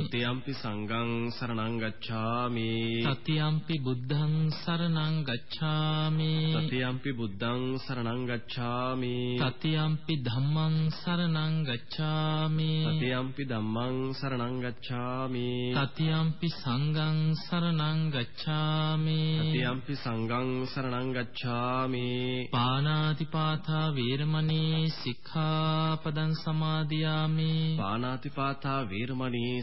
ුතියම්පි සංඝං සරණං ගච්ඡාමි. තතියම්පි බුද්ධං සරණං ගච්ඡාමි. තතියම්පි බුද්ධං සරණං ගච්ඡාමි. තතියම්පි ධම්මං සරණං ගච්ඡාමි. තතියම්පි ධම්මං සරණං ගච්ඡාමි. තතියම්පි සංඝං සරණං ගච්ඡාමි. තතියම්පි සංඝං සරණං ගච්ඡාමි. පානාතිපාතා වේරමණී සික්ඛාපදං සමාදියාමි. පානාතිපාතා වේරමණී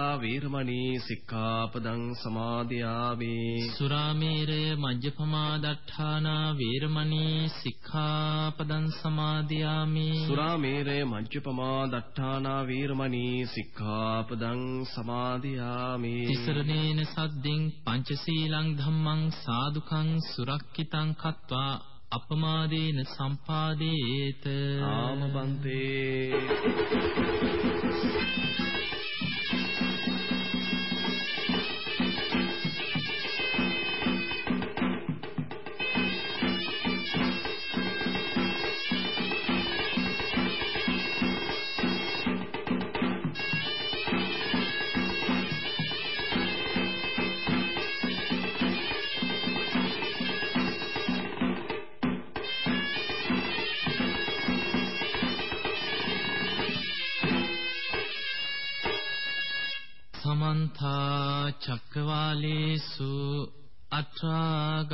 වේරමණී සික්ඛාපදං සමාදියාමි සුරාමේරය මජ්ජපමා දට්ඨානා වේරමණී සික්ඛාපදං සමාදියාමි සුරාමේරය මජ්ජපමා දට්ඨානා වේරමණී සික්ඛාපදං සමාදියාමි තිසරණේන සද්දෙන් පංචශීලං ධම්මං සාදුකං සුරක්කිතං කତ୍වා අපමාදේන සම්පාදේත ආමබන්තේ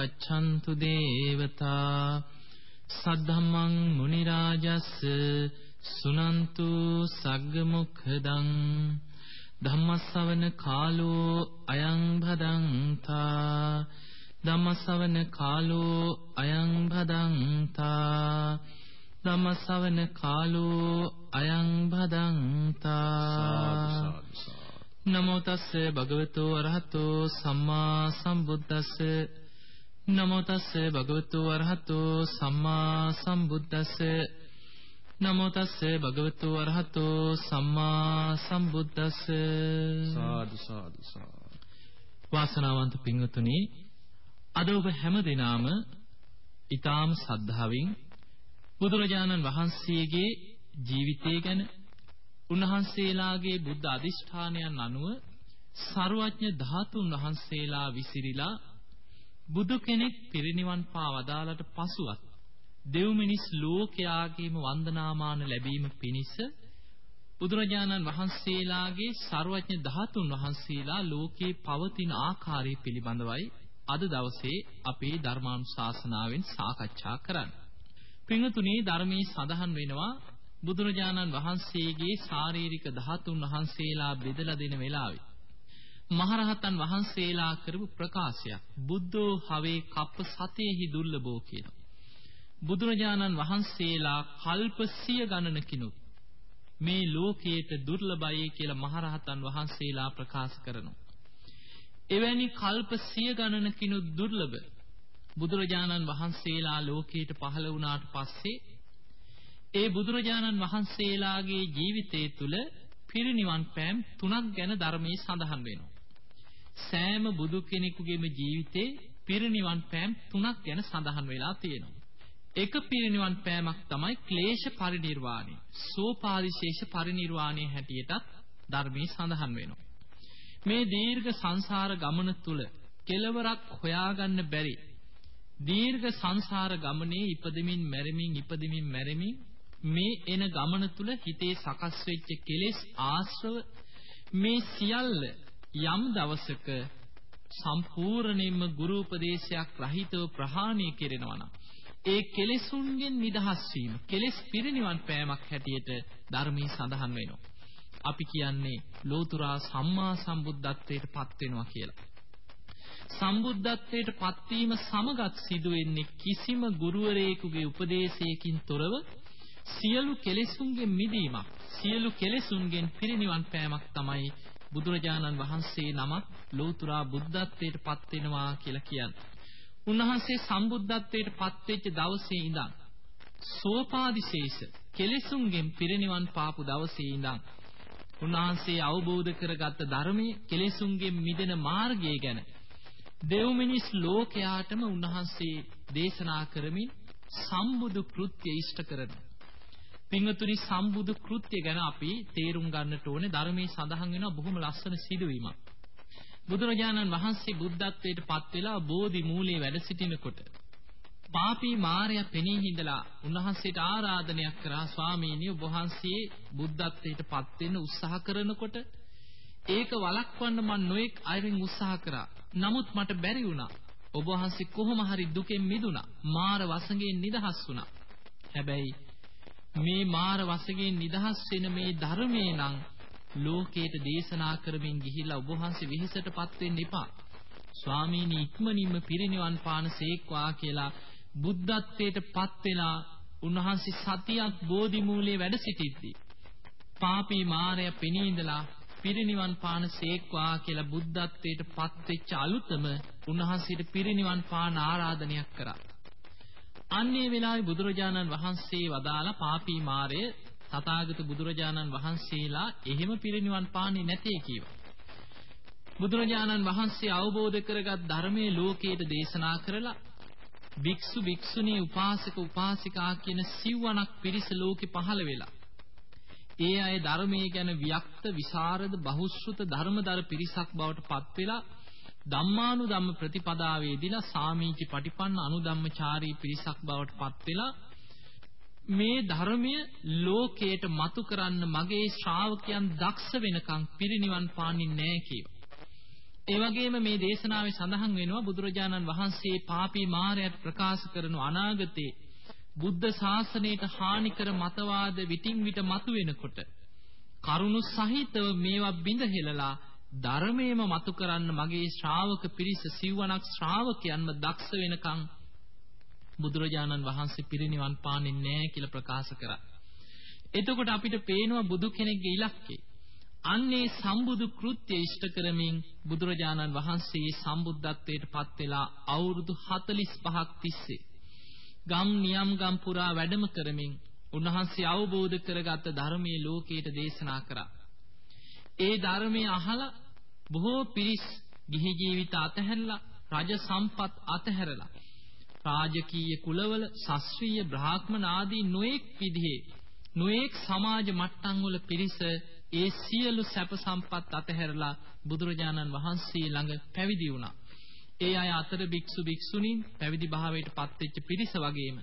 ගච්ඡන්තු දේවතා සද්ධම්මං මුනි රාජස් සුනන්තු සග්ග මොක්ඛදං ධම්මස්සවන කාලෝ අයං භදංතා ධම්මස්සවන කාලෝ අයං භදංතා ධම්මස්සවන කාලෝ අයං භදංතා නමෝ තස්ස භගවතු අරහතෝ සම්මා සම්බුද්දස්ස නමෝ තස්ස භගවතු වරහතෝ සම්මා සම්බුද්දස්ස. නමෝ තස්ස භගවතු වරහතෝ සම්මා සම්බුද්දස්ස. සාදු සාදු සාදු. වාසනාවන්ත පින්වතුනි අද ඔබ හැම දිනාම ඊ타ම් සද්ධාවෙන් බුදුරජාණන් වහන්සේගේ ජීවිතය ගැන උන්වහන්සේලාගේ බුද්ධ අධිෂ්ඨානයන් අනුව සර්වඥ ධාතුන් වහන්සේලා විසිරිලා බුදු කෙනෙක් පිරිනිවන් පා වදාළට පසුවත් දෙව් මිනිස් ලෝකයාගේම වන්දනාමාන ලැබීම පිණිස බුදුරජාණන් වහන්සේලාගේ ਸਰවඥ ධාතුන් වහන්සේලා ලෝකේ පවතින ආකාරය පිළිබඳවයි අද දවසේ අපේ ධර්මානුශාසනාවෙන් සාකච්ඡා කරන්නේ. පින්තුණී ධර්මයේ සඳහන් වෙනවා බුදුරජාණන් වහන්සේගේ ශාරීරික ධාතුන් වහන්සේලා බෙදලා දෙන වෙලාවේ මහරහතන් වහන්සේලා කරපු ප්‍රකාශයක්. බුද්ධෝ හවේ කප්ප සතේහි දුර්ලභෝ කියන බුදුරජාණන් වහන්සේලා කල්ප සිය ගණනකිනුත් මේ ලෝකයට දුර්ලභයි කියලා මහරහතන් වහන්සේලා ප්‍රකාශ කරනවා. එවැනි කල්ප සිය ගණනකිනුත් දුර්ලභ බුදුරජාණන් වහන්සේලා ලෝකයට පහළ වුණාට පස්සේ ඒ බුදුරජාණන් වහන්සේලාගේ ජීවිතය තුළ පිරිනිවන් පෑම් තුනක් ගැන ධර්මයේ සඳහන් වෙනවා. සෑම බුදු කෙනෙකුගේම ජීවිතේ පිරිනිවන් පෑම් තුනක් ගැන සඳහන් වෙලා තියෙනවා. එක පිරිනිවන් පෑමක් තමයි ක්ලේශ පරිණිරවාණය. සෝපාදිශේෂ පරිණිරවාණය හැටියටත් ධර්මයේ සඳහන් වෙනවා. මේ දීර්ඝ සංසාර ගමන තුල කෙලවරක් හොයාගන්න බැරි දීර්ඝ සංසාර ගමනේ ඉපදෙමින් මැරෙමින් ඉපදෙමින් මැරෙමින් මේ එන ගමන තුල හිතේ සකස් වෙච්ච කෙලෙස් ආශ්‍රව මේ සියල්ල යම් දවසක සම්පූර්ණයෙන්ම ගුරු උපදේශයක් රහිතව ප්‍රහාණය කෙරෙනවා නම් ඒ කෙලෙසුන්ගෙන් නිදහස් වීම කෙලෙස් පිරිනිවන් පෑමක් හැටියට ධර්මයේ සඳහන් වෙනවා. අපි කියන්නේ ලෝතුරා සම්මා සම්බුද්ධත්වයට පත් වෙනවා කියලා. සම්බුද්ධත්වයට පත්වීම සමගත් සිදුවෙන්නේ කිසිම ගුරුවරයෙකුගේ උපදේශයකින් තොරව සියලු කෙලෙසුන්ගෙන් මිදීමක් සියලු කෙලෙසුන්ගෙන් පිරිනිවන් පෑමක් තමයි බුදුරජාණන් වහන්සේ නමක් ලෝතුරා බුද්ධත්වයට පත් වෙනවා කියලා කියන්නේ. උන්වහන්සේ සම්බුද්ධත්වයට පත්වෙච්ච දවසේ ඉඳන් සෝපාදිශේෂ කෙලෙසුන්ගෙන් පිරිනිවන් පාපු දවසේ ඉඳන් උන්වහන්සේ අවබෝධ කරගත්ත ධර්මයේ කෙලෙසුන්ගෙන් මිදෙන මාර්ගය ගැන දෙව් මිනිස් ලෝකයාටම උන්වහන්සේ දේශනා කරමින් සම්බුදු කෘත්‍ය ඉෂ්ට කරනවා. පින්වතුනි සම්බුදු කෘත්‍ය ගැන අපි තේරුම් ගන්නට ඕනේ ධර්මයේ සඳහන් වෙනවා බොහොම ලස්සන සිදුවීමක්. බුදුරජාණන් වහන්සේ බුද්ධත්වයට පත් වෙලා බෝධි මූලයේ වැඩ සිටිනකොට පාපී මාරයා පෙනී හිඳලා උන්වහන්සේට ආරාධනයක් කරා ස්වාමීනි ඔබ වහන්සේ බුද්ධත්වයට පත් වෙන්න උත්සාහ කරනකොට ඒක වළක්වන්න මම නොඑක් අයරින් උත්සාහ කරා. නමුත් මට බැරි වුණා. ඔබ වහන්සේ කොහොම හරි දුකෙන් මිදුණා. මාර වසඟයෙන් නිදහස් වුණා. හැබැයි මේ මාර වසඟයෙන් නිදහස් වෙන මේ ධර්මයේ නම් ලෝකයට දේශනා කරමින් ගිහිල්ලා ඔබ වහන්සේ වෙහෙසටපත් වෙන්න එපා. ස්වාමීනි ඉක්මනින්ම පිරිනිවන් පාන සේක්වා කියලා බුද්ධත්වයට පත් වෙලා උන්වහන්සේ සතියක් බෝධි මූලයේ වැඩ සිටිද්දී පාපී මාරය පෙනී ඉඳලා පිරිනිවන් පාන සේක්වා කියලා බුද්ධත්වයට පත් වෙච්ච අලුතම උන්වහන්සේට පිරිනිවන් පාන ආරාධනයක් කරා. අන්නේ වෙලාවේ බුදුරජාණන් වහන්සේ වදාලා පාපී මාරය තථාගත බුදුරජාණන් වහන්සේලා එහෙම පිරිනිවන් පාන්නේ නැtei කියවා. බුදුරජාණන් වහන්සේ අවබෝධ කරගත් ධර්මයේ ලෝකයට දේශනා කරලා භික්ෂු භික්ෂුණී උපාසක උපාසිකා කියන සිව්වණක් පිරිස ලෝකෙ පහළ වෙලා ඒ අය ධර්මයේ ගැන වික්ත විසරද බහුශ්‍රුත ධර්මදර පිරිසක් බවට පත් වෙලා ධම්මානුධම්ම ප්‍රතිපදාවේදීලා සාමීචි පටිපන්න අනුධම්මචාරී පිරිසක් බවට පත් වෙලා මේ ධර්මය ලෝකයට මතු කරන්න මගේ ශ්‍රාවකයන් දක්ෂ වෙනකම් පිරිනිවන් පාන්නේ නැහැ කියලා. ඒ වගේම මේ දේශනාවේ සඳහන් වෙනවා බුදුරජාණන් වහන්සේ පාපී මාරයට ප්‍රකාශ කරන අනාගතේ බුද්ධ ශාසනයට හානි කර මතවාද විтин විට මතු වෙනකොට කරුණු සහිතව මේවා බිඳ හෙළලා ධර්මයේම මතු කරන්න මගේ ශ්‍රාවක පිරිස සිව්වණක් ශ්‍රාවකයන්ම දක්ෂ වෙනකන් බුදුරජාණන් වහන්සේ පිරිනිවන් පාන්නේ නැහැ කියලා ප්‍රකාශ කරා. එතකොට අපිට පේනවා බුදු කෙනෙක්ගේ ඉලක්කය. අන්නේ සම්බුදු කෘත්‍ය ඉෂ්ට කරමින් බුදුරජාණන් වහන්සේ සම්බුද්ධත්වයට පත් වෙලා අවුරුදු 45ක් තිස්සේ ගම් නියම් ගම් පුරා වැඩම කරමින් උන්වහන්සේ අවබෝධ කරගත් ධර්මයේ ලෝකයට දේශනා කරා. ඒ ධර්මයේ අහලා බොහෝ පිරිස් ගිහි ජීවිත අතහැරලා රජ සම්පත් අතහැරලා රාජකීය කුලවල ශාස්ත්‍රීය බ්‍රාහ්මණ ආදී නොඑක් විදිහේ නොඑක් සමාජ මට්ටම් වල පිරිස ඒ සියලු සැප සම්පත් අතහැරලා බුදුරජාණන් වහන්සේ ළඟ පැවිදි වුණා. ඒ අය අතර භික්ෂු භික්ෂුණීන් පැවිදි භාවයට පත්වෙච්ච පිරිස වගේම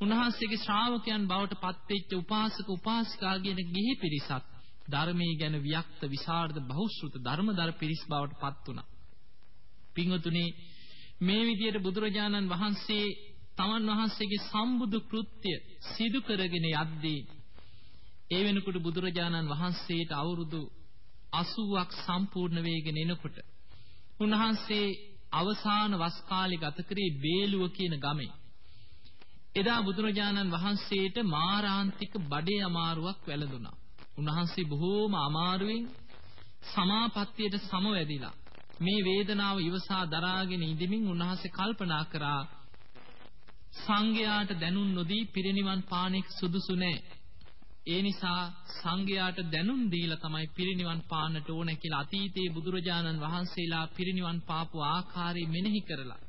උන්වහන්සේගේ ශ්‍රාවකයන් බවට පත්වෙච්ච උපාසක උපාසිකා කියන ගිහි පිරිසක් ධර්මයේ ගැන වික්ත විසරද බහුශ්‍රුත ධර්මදර පිරිස් බවට පත් වුණා. පින්වතුනි මේ විදිහට බුදුරජාණන් වහන්සේ තමන් වහන්සේගේ සම්බුදු කෘත්‍ය සිදු කරගෙන යද්දී ඒ වෙනකොට බුදුරජාණන් වහන්සේට අවුරුදු 80ක් සම්පූර්ණ වෙගෙන එනකොට උන්වහන්සේ අවසාන වස් කාලේ ගත කරේ බේලුව කියන ගමේ. එදා බුදුරජාණන් වහන්සේට මාරාන්තික බඩේ අමාරුවක් වැළඳුණා. උන්වහන්සේ බොහෝම අමාරුවෙන් සමාපත්තියට සමවැදිලා මේ වේදනාව ඉවසා දරාගෙන ඉඳමින් උන්වහන්සේ කල්පනා කරා සංඝයාට දැනුම් නොදී පිරිනිවන් පානෙක් සුදුසු නැහැ. ඒ නිසා සංඝයාට දැනුම් දීලා තමයි පිරිනිවන් පාන්නට ඕන කියලා අතීතයේ බුදුරජාණන් වහන්සේලා පිරිනිවන් පාපු ආකාරය මෙනෙහි කරලා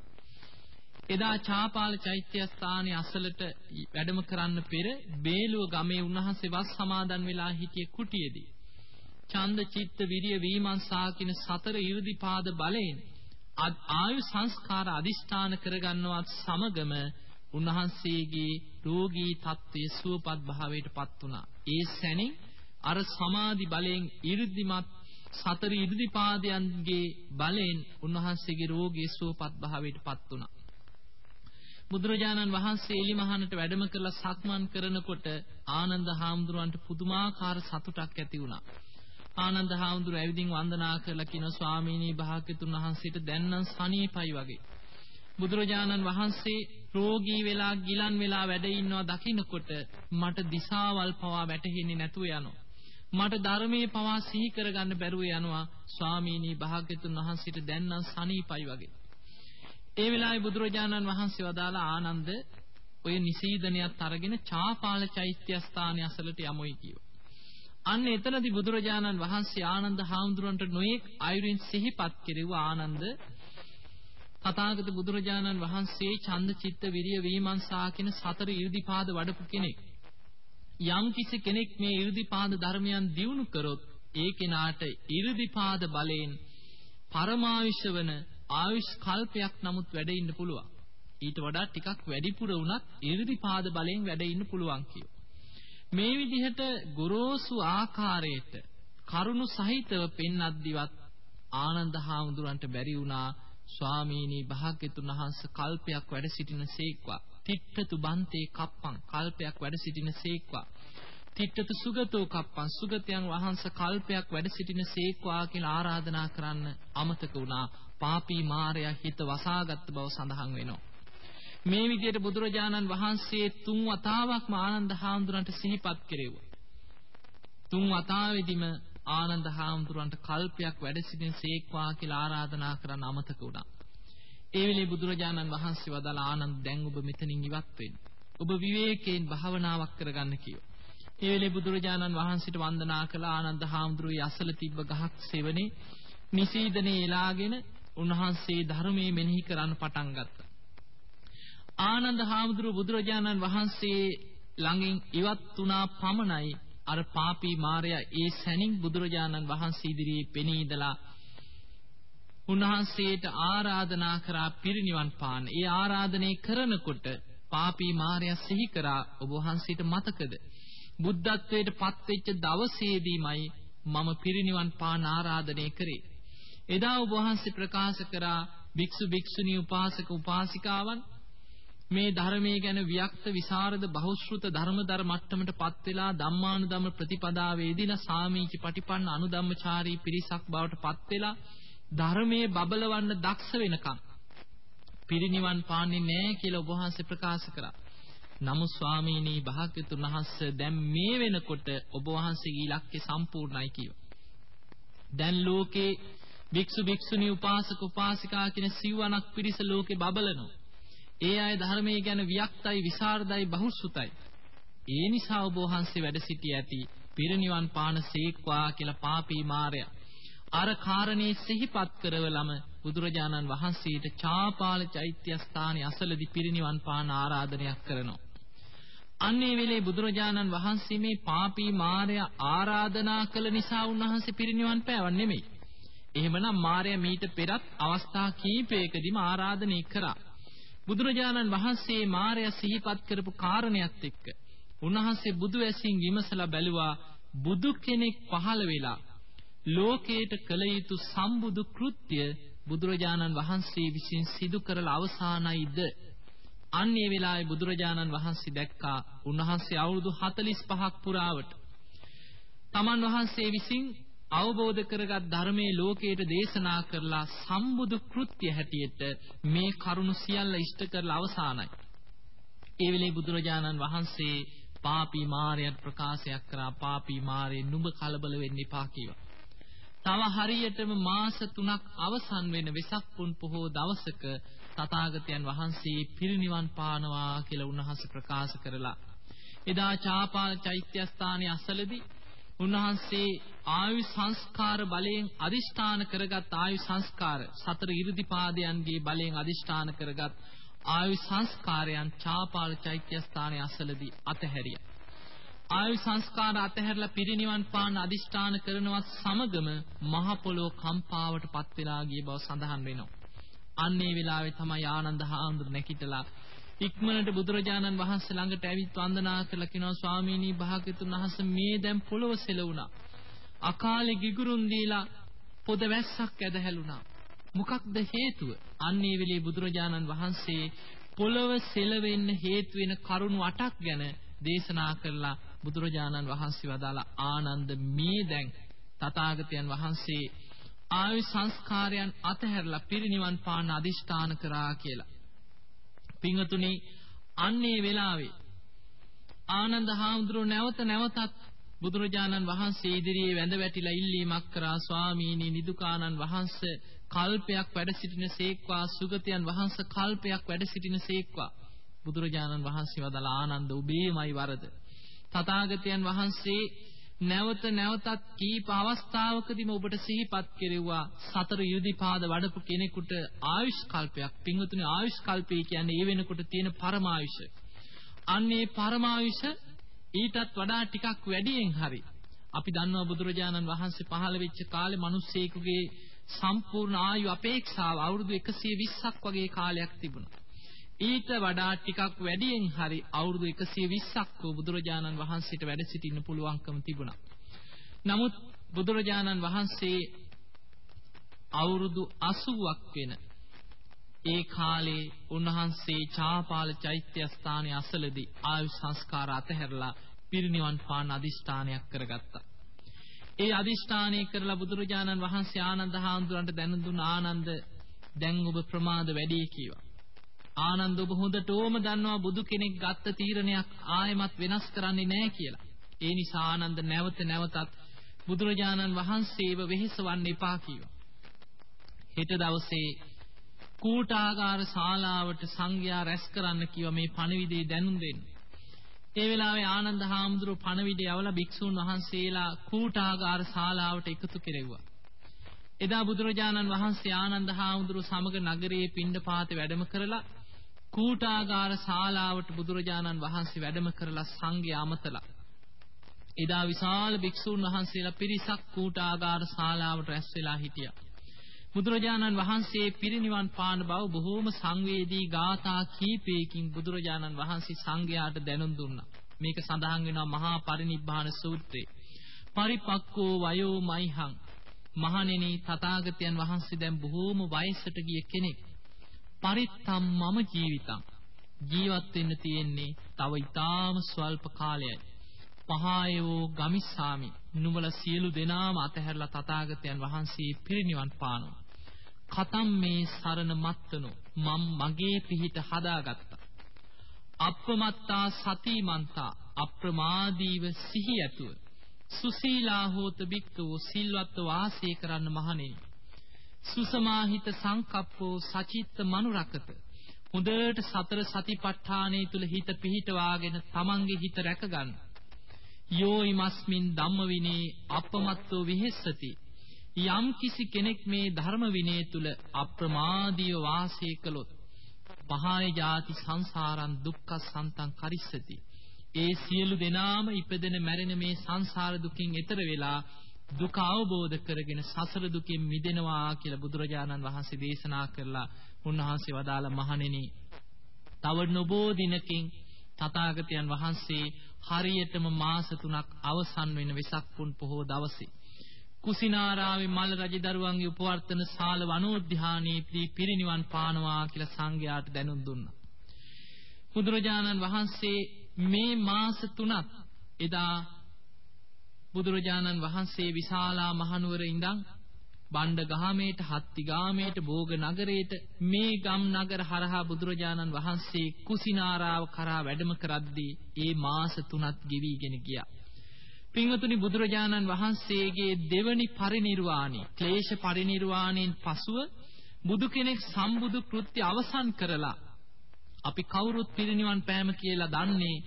එදා චාපාල චෛත්‍ය ස්ථානයේ අසලට වැඩම කරන්න පෙර බේලුව ගමේ උන්වහන්සේ වස් සමාදන් වෙලා හිටිය කුටියේදී ඡන්ද චිත්ත විරිය විමර්ශා කින සතර 이르දිපාද බලයෙන් ආයු සංස්කාර අදිෂ්ඨාන කරගන්නවත් සමගම උන්වහන්සේගේ රෝගී තත්ත්වයේ සුවපත් භාවයටපත් වුණා. ඒ සැනින් අර සමාධි බලයෙන් 이르දිමත් සතර 이르දිපාදයන්ගේ බලයෙන් උන්වහන්සේගේ රෝගී සුවපත් භාවයටපත් වුණා. බුදුරජාණන් වහන්සේ එලිමහනට වැඩම කරලා සක්මන් කරනකොට ආනන්ද හාමුදුරුවන්ට පුදුමාකාර සතුටක් ඇති වුණා. ආනන්ද හාමුදුරුව ඇවිදින් වන්දනා කරලා කියන ස්වාමීනි භාග්‍යතුන් වහන්සේට දැන් නම් සනීපයි වගේ. බුදුරජාණන් වහන්සේ රෝගී වෙලා ගිලන් වෙලා වැඩ ඉන්නවා දකින්නකොට මට දිශාවල් පවා වැටහෙන්නේ නැතුව යනවා. මට ධර්මයේ පවා සිහි කරගන්න බැරුව යනවා ස්වාමීනි භාග්‍යතුන් වහන්සේට දැන් නම් සනීපයි වගේ. ඒ වෙලාවේ බුදුරජාණන් වහන්සේ වදාලා ආනන්ද ඔය නිසීදනයත් අරගෙන චාපාල චෛත්‍ය ස්ථානය අසලට යමුයි කිව්වා. අන්න එතනදී බුදුරජාණන් වහන්සේ ආනන්ද හාමුදුරන්ට නොඑක් අයුරින් සිහිපත් කෙරෙව ආනන්ද තථාගත බුදුරජාණන් වහන්සේ ඡන්ද චිත්ත විරිය වීමංසා කියන සතර 이르දිපාද වඩපු කෙනෙක් යම් කිසි කෙනෙක් මේ 이르දිපාද ධර්මයන් දියුණු කරොත් ඒ කෙනාට 이르දිපාද බලයෙන් පරමාවිෂ වන ආයුෂ් කල්පයක් නමුත් වැඩ ඉන්න පුළුවන්. ඊට වඩා ටිකක් වැඩිපුර වුණත් 이르දිපාද බලයෙන් වැඩ ඉන්න පුළුවන් කියෝ. මේ විදිහට ගොරෝසු ආකාරයට කරුණු සහිතව පෙන්වද්දිවත් ආනන්ද හාමුදුරන්ට බැරි වුණා ස්වාමීනි භාග්‍යතුන් වහන්සේ කල්පයක් වැඩ සිටින සේක්වා තිට්ඨතු බන්තේ කප්පං කල්පයක් වැඩ සිටින සේක්වා තිට්ඨතු සුගතෝ කප්පං සුගතයන් වහන්සේ කල්පයක් වැඩ සිටින සේක්වා කියලා ආරාධනා කරන්න අමතක වුණා පාපී මාරයා හිත වසාගත් බව සඳහන් වෙනවා මේ විදිහට බුදුරජාණන් වහන්සේ තුන් වතාවක්ම ආනන්ද හාමුදුරන්ට සිහිපත් කෙරෙව්වා. තුන් වතාවෙදිම ආනන්ද හාමුදුරන්ට කල්පයක් වැඩ සිටින සේක්වා කියලා ආරාධනා කරන්න අමතක වුණා. ඒ වෙලේ බුදුරජාණන් වහන්සේ වදාළ ආනන්ද දැන් ඔබ මෙතනින් ඉවත් වෙන්න. ඔබ විවේකයෙන් භාවනාවක් කරගන්න කිව්වා. ඒ වෙලේ බුදුරජාණන් වහන්සේට වන්දනා කළ ආනන්ද හාමුදුරුවෝ යසල තිබ්බ ගහක් සෙවණේ නිසීදනේ එලාගෙන උන්වහන්සේ ධර්මයේ මෙනෙහි කරන්න පටන් ගත්තා. ආනන්ද හාමුදුරුව බුදුරජාණන් වහන්සේ ළඟින් ඉවත් වුණා පමණයි අර පාපී මාරයා ඒ සැනින් බුදුරජාණන් වහන්සේ ඉදිරියේ පෙනී ඉඳලා උන්වහන්සේට ආරාධනා කරා පිරිනිවන් පාන. ඒ ආරාධනය කරනකොට පාපී මාරයා සිහි කරා ඔබ වහන්සේට මතකද? බුද්ධත්වයට පත්වෙච්ච දවසේදීමයි මම පිරිනිවන් පාන ආරාධනය කරේ. එදා ඔබ වහන්සේ ප්‍රකාශ කරා භික්ෂු භික්ෂුණී උපාසක උපාසිකාවන් මේ ධර්මයේ ගැන වික්ත විසරද බහුශ්‍රුත ධර්මදර මට්ටමටපත් වෙලා ධම්මානුධම්ම ප්‍රතිපදාවේදීලා සාමීචි පටිපන්න අනුධම්මචාරී පිරිසක් බවට පත් වෙලා ධර්මයේ බබලවන්න දක්ෂ වෙනකම් පිරිනිවන් පාන්නේ නැහැ කියලා ඔබ වහන්සේ ප්‍රකාශ කරා. නමුත් ස්වාමීනි භාග්‍යතුන් වහන්සේ දැන් මේ වෙනකොට ඔබ වහන්සේගේ ඉලක්කය සම්පූර්ණයි කියනවා. දැන් ලෝකේ භික්ෂු භික්ෂුණී උපාසක උපාසිකා කියන සිව්වණක් පිරිස ලෝකේ බබලනවා. ඒ අය ධර්මයේ ගැන වික්තයි විසරදයි බහුසුතයි. ඒ නිසා ඔබ වහන්සේ වැඩ සිටී ඇති පිරිනිවන් පාන සීක්වා කියලා පාපී මාරයා. අර කාරණේ සිහිපත් කරවලම බුදුරජාණන් වහන්සේට චාපාල චෛත්‍ය ස්ථානයේ අසලදී පිරිනිවන් පාන ආරාධනයක් කරනවා. අන්නේ වෙලේ බුදුරජාණන් වහන්සේ මේ පාපී මාරයා ආරාධනා කළ නිසා උන්වහන්සේ පිරිනිවන් පෑවන් නෙමෙයි. එහෙමනම් මාරයා මීට පෙරත් අවස්ථා කීපයකදීම ආරාධනය කරා. බුදුරජාණන් වහන්සේ මාරය සිහිපත් කරපු කාරණයක් එක්ක උන්වහන්සේ බුදු ඇසින් විමසලා බැලුවා බුදු කෙනෙක් පහළ වෙලා ලෝකයට කළ යුතු සම්බුදු කෘත්‍ය බුදුරජාණන් වහන්සේ විසින් සිදු කරලා අවසానයිද අන්නේ වෙලාවේ බුදුරජාණන් වහන්සේ දැක්කා උන්වහන්සේ අවුරුදු 45ක් පුරාවට තමන් වහන්සේ විසින් අවබෝධ කරගත් ධර්මයේ ලෝකයට දේශනා කරලා සම්බුදු කෘත්‍ය හැටියට මේ කරුණු සියල්ල ඉෂ්ට කරලා අවසానයි. ඒ වෙලේ බුදුරජාණන් වහන්සේ පාපී මාරයන් ප්‍රකාශයක් කරා පාපී මාරේ නුඹ කලබල වෙන්න එපා කියලා. තව හරියටම මාස 3ක් අවසන් වෙන වෙසක් පුන් පොහෝ දවසක තථාගතයන් වහන්සේ පිරිනිවන් පානවා කියලා උන්වහන්සේ ප්‍රකාශ කරලා එදා චාපාල චෛත්‍යස්ථානයේ අසලදී උන්වහන්සේ ආයු සංස්කාර බලයෙන් අදිෂ්ඨාන කරගත් ආයු සංස්කාර සතර 이르දිපාදයන්ගේ බලයෙන් අදිෂ්ඨාන කරගත් ආයු සංස්කාරයන් චාපාල චෛත්‍ය ස්ථානයේ අසලදී අතහැරියා. ආයු සංස්කාර අතහැරලා පිරිනිවන් පාන අදිෂ්ඨාන කරනවත් සමගම මහ පොළොව කම්පාවට පත් වෙලා ගිය බව සඳහන් වෙනවා. අන්නේ වෙලාවේ තමයි ආනන්ද හාමුදුර නැකිටලා ඉක්මනට බුදුරජාණන් වහන්සේ ළඟට ඇවිත් වන්දනා කරලා කියනවා ස්වාමීනි භාග්‍යතුන් වහන්සේ මේ දැන් පොළොව සෙලවුණා. අකාලේ ගිගුරුන් දීලා පොද වැස්සක් ඇදහැළුණා. මොකක්ද හේතුව? අන්නේ වෙලේ බුදුරජාණන් වහන්සේ පොළව සෙලවෙන්න හේතු වෙන කරුණු 8ක් ගැන දේශනා කරලා බුදුරජාණන් වහන්සේ වදාලා ආනන්ද මේ දැන් තථාගතයන් වහන්සේ ආයු සංස්කාරයන් අතහැරලා පිරිනිවන් පාන අදිෂ්ඨාන කරා කියලා. පින්වතුනි අන්නේ වෙලාවේ ආනන්ද හාමුදුරුවෝ නැවත නැවතත් බුදුරජාණන් වහන්සේ ඉදිරියේ වැඳ වැටිලා ඉල්ලීමක් කරා ස්වාමීනි නිදුකානන් වහන්සේ කල්පයක් වැඩ සිටින සේක්වා සුගතයන් වහන්සේ කල්පයක් වැඩ සිටින සේක්වා. බුදුරජාණන් වහන්සේ වදාලා ආනන්ද ඔබේමයි වරද. තථාගතයන් වහන්සේ නැවත නැවතත් කීප අවස්ථාවකදීම ඔබට සිහිපත් කෙරෙව්වා. සතර යුදිපාද වඩපු කෙනෙකුට ආයුෂ් කල්පයක් පින්වතුනි ආයුෂ් කල්පය කියන්නේ ඒ වෙනකොට තියෙන පරමායුෂ. අන්නේ පරමායුෂ ඊටත් වඩා ටිකක් වැඩියෙන් හරි අපි දන්නවා බුදුරජාණන් වහන්සේ පහළ වෙච්ච කාලේ මිනිස්සෙකුගේ සම්පූර්ණ ආයු අපේක්ෂාව අවුරුදු 120ක් වගේ කාලයක් තිබුණා. ඊට වඩා ටිකක් වැඩියෙන් හරි අවුරුදු 120ක් බුදුරජාණන් වහන්සේට වැඩ සිටින්න පුළුවන්කම තිබුණා. නමුත් බුදුරජාණන් වහන්සේ අවුරුදු 80ක් වෙන ඒ කාලේ උන්වහන්සේ චාපාල චෛත්‍ය ස්ථානයේ අසලදී ආයු සංස්කාර අතහැරලා පිරිනිවන් පාන අදිෂ්ඨානයක් කරගත්තා. ඒ අදිෂ්ඨානය කරලා බුදුරජාණන් වහන්සේ ආනන්ද හාමුදුරන්ට දැනුම් දුන්න ආනන්ද දැන් ඔබ ප්‍රමාද වැඩි කීවා. ආනන්ද ඔබ හොඳටම දන්නවා බුදු කෙනෙක් ගත්ත තීරණයක් ආයෙමත් වෙනස් කරන්නේ නැහැ කියලා. ඒ නිසා ආනන්ද නැවත නැවතත් බුදුරජාණන් වහන්සේව වෙහෙසවන්න එපා කිව්වා. හෙට දවසේ කූටාගාර ශාලාවට සංඝයා රැස් කරන්න කිව්වා මේ පණිවිඩය දැනුම් දෙන්න. ඒ වෙලාවේ ආනන්ද හාමුදුරුවෝ පණවිඩය යවලා භික්ෂූන් වහන්සේලා කූටාගාර ශාලාවට එකතු කෙරෙව්වා. එදා බුදුරජාණන් වහන්සේ ආනන්ද හාමුදුරුවෝ සමග නගරයේ පිණ්ඩපාතේ වැඩම කරලා කූටාගාර ශාලාවට බුදුරජාණන් වහන්සේ වැඩම කරලා සංඝයා අමතලා. එදා විශාල භික්ෂූන් වහන්සේලා පිරිසක් කූටාගාර ශාලාවට රැස් වෙලා හිටියා. බුදුරජාණන් වහන්සේ පිරිනිවන් පාන බව බොහෝම සංවේදී ගාථා කීපයකින් බුදුරජාණන් වහන්සේ සංඝයාට දැනුම් දුන්නා. මේක සඳහන් වෙනවා මහා පරිනිබ්බාන සූත්‍රයේ. පරිපක්කෝ වයෝ මයිහං මහණෙනි තථාගතයන් වහන්සේ දැන් බොහෝම වයසට ගිය කෙනෙක්. පරිත්තම් මම ජීවිතං ජීවත් වෙන්න තියෙන්නේ තව ඊටාම ස්වල්ප කාලයයි. පහයෝ ගමිස්සාමි නුඹල සියලු දෙනාම අතහැරලා තථාගතයන් වහන්සේ පිරිනිවන් පානවා. කතම් මේ සරණ මත්තනෝ. මම් මගේ පිහිට හදාගත්තා. අප්‍රමත්තා සතිමන්තා අප්‍රමාදීව සිහි ඇතුව. සුසීලා හෝත බික්කෝ සිල්වත් වාසය කරන්න මහණෙනි. සුසමාහිත සංකප්පෝ සචිත්ත මනුරකත. හොඳට සතර සතිපට්ඨානයේ තුල හිත පිහිටවාගෙන තමන්ගේ හිත රැකගන්න. යෝ ීමස්මින් ධම්ම විනේ අපමත්තෝ විහෙස්සති. යම් කිසි කෙනෙක් මේ ධර්ම විනය තුල අප්‍රමාදීව වාසය කළොත් පහය ಜಾති සංසාරං දුක්ඛ සන්තං කරිස්සති. ඒ සියලු දෙනාම ඉපදෙන මැරෙන මේ සංසාර දුකින් එතර වෙලා දුක අවබෝධ කරගෙන සසර දුකින් මිදෙනවා කියලා බුදුරජාණන් වහන්සේ දේශනා කරලා උන්වහන්සේ වදාළ මහණෙනි. තව නොබෝ දිනකින් තථාගතයන් වහන්සේ හරියටම මාස 3ක් අවසන් වෙන වෙසක් පුන් පොහෝ දවසේ කුසිනාරාවේ මල් රජදරුවන්ගේ උපවර්තන ශාල වනෝද්‍යානයේදී පිරිනිවන් පානවා කියලා සංඝයාට දැනුම් දුන්නා. බුදුරජාණන් වහන්සේ මේ මාස තුනක් එදා බුදුරජාණන් වහන්සේ විශාලා මහනුවර ඉඳන් බණ්ඩගාමේට හත්තිගාමේට බෝග නගරේට මේ ගම් නගර හරහා බුදුරජාණන් වහන්සේ කුසිනාරාව කරා වැඩම කරද්දී ඒ මාස තුනක් ගෙවිගෙන ගියා. පින්වතුනි බුදුරජාණන් වහන්සේගේ දෙවනි පරිණිරවාණය ක්ලේශ පරිණිරවාණයෙන් පසුව බුදු කෙනෙක් සම්බුදු කෘත්‍ය අවසන් කරලා අපි කවුරුත් පිරිනිවන් පෑම කියලා දන්නේ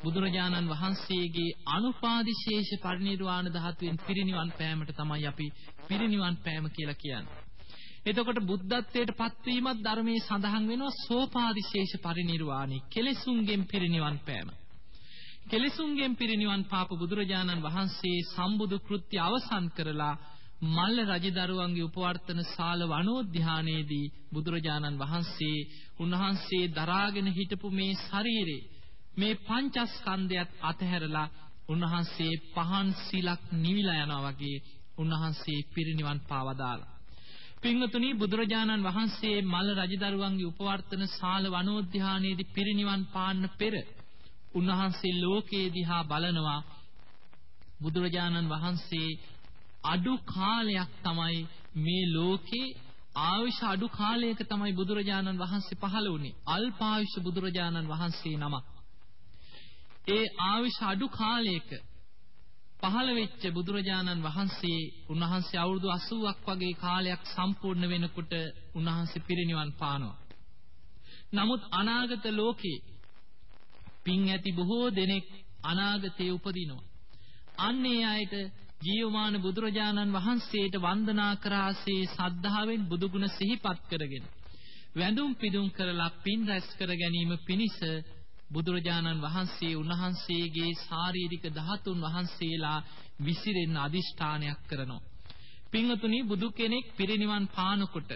බුදුරජාණන් වහන්සේගේ අනුපාදිශේෂ පරිණිරවාණ ධාතුවෙන් පිරිනිවන් පෑමට තමයි අපි පිරිනිවන් පෑම කියලා කියන්නේ. එතකොට බුද්ධත්වයට පත්වීමත් ධර්මයේ සඳහන් වෙනවා සෝපාදිශේෂ පරිණිරවාණි කෙලෙසුන්ගෙන් පිරිනිවන් පෑම. කෙලෙසුන්ගෙන් පිරිනිවන් පාප බුදුරජාණන් වහන්සේ සම්බුදු කෘත්‍ය අවසන් කරලා මල්ල රජදරුවන්ගේ උපවර්තන ශාල වනෝද්‍යානයේදී බුදුරජාණන් වහන්සේ උන්වහන්සේ දරාගෙන හිටපු මේ ශරීරේ මේ පංචස්කන්ධයත් අතහැරලා උන්වහන්සේ පහන් සිලක් නිවිලා යනවා වගේ උන්වහන්සේ පිරිනිවන් පාවදාලා. පින්වතුනි බුදුරජාණන් වහන්සේ මල්ල රජදරුවන්ගේ උපවර්තන ශාල වනෝද්‍යානයේදී පිරිනිවන් පාන්න පෙර උන්වහන්සේ ලෝකයේ දිහා බලනවා. බුදුරජාණන් වහන්සේ අඩු කාලයක් තමයි මේ ලෝකේ ආයුෂ අඩු කාලයක තමයි බුදුරජාණන් වහන්සේ පහළ වුණේ. අල්පායුෂ බුදුරජාණන් වහන්සේ නමක්. ඒ ආයුෂ අඩු කාලයක පහළ වෙච්ච බුදුරජාණන් වහන්සේ උන්වහන්සේ අවුරුදු 80ක් වගේ කාලයක් සම්පූර්ණ වෙනකොට උන්වහන්සේ පිරිනිවන් පානවා. නමුත් අනාගත ලෝකේ පින් ඇති බොහෝ දෙනෙක් අනාගතයේ උපදිනවා. අන්නේ අයට ජීවමාන බුදුරජාණන් වහන්සේට වන්දනා කරාසේ සද්ධාවෙන් බුදුගුණ සිහිපත් කරගෙන වැඳුම් පිදුම් කරලා පින් රැස් කර ගැනීම පිණිස බුදුරජාණන් වහන්සේ උන්වහන්සේගේ ශාරීරික ධාතුන් වහන්සේලා විසිරෙන්න අදිෂ්ඨානයක් කරනවා. පින්වතුනි බුදු කෙනෙක් පිරිනිවන් පානකොට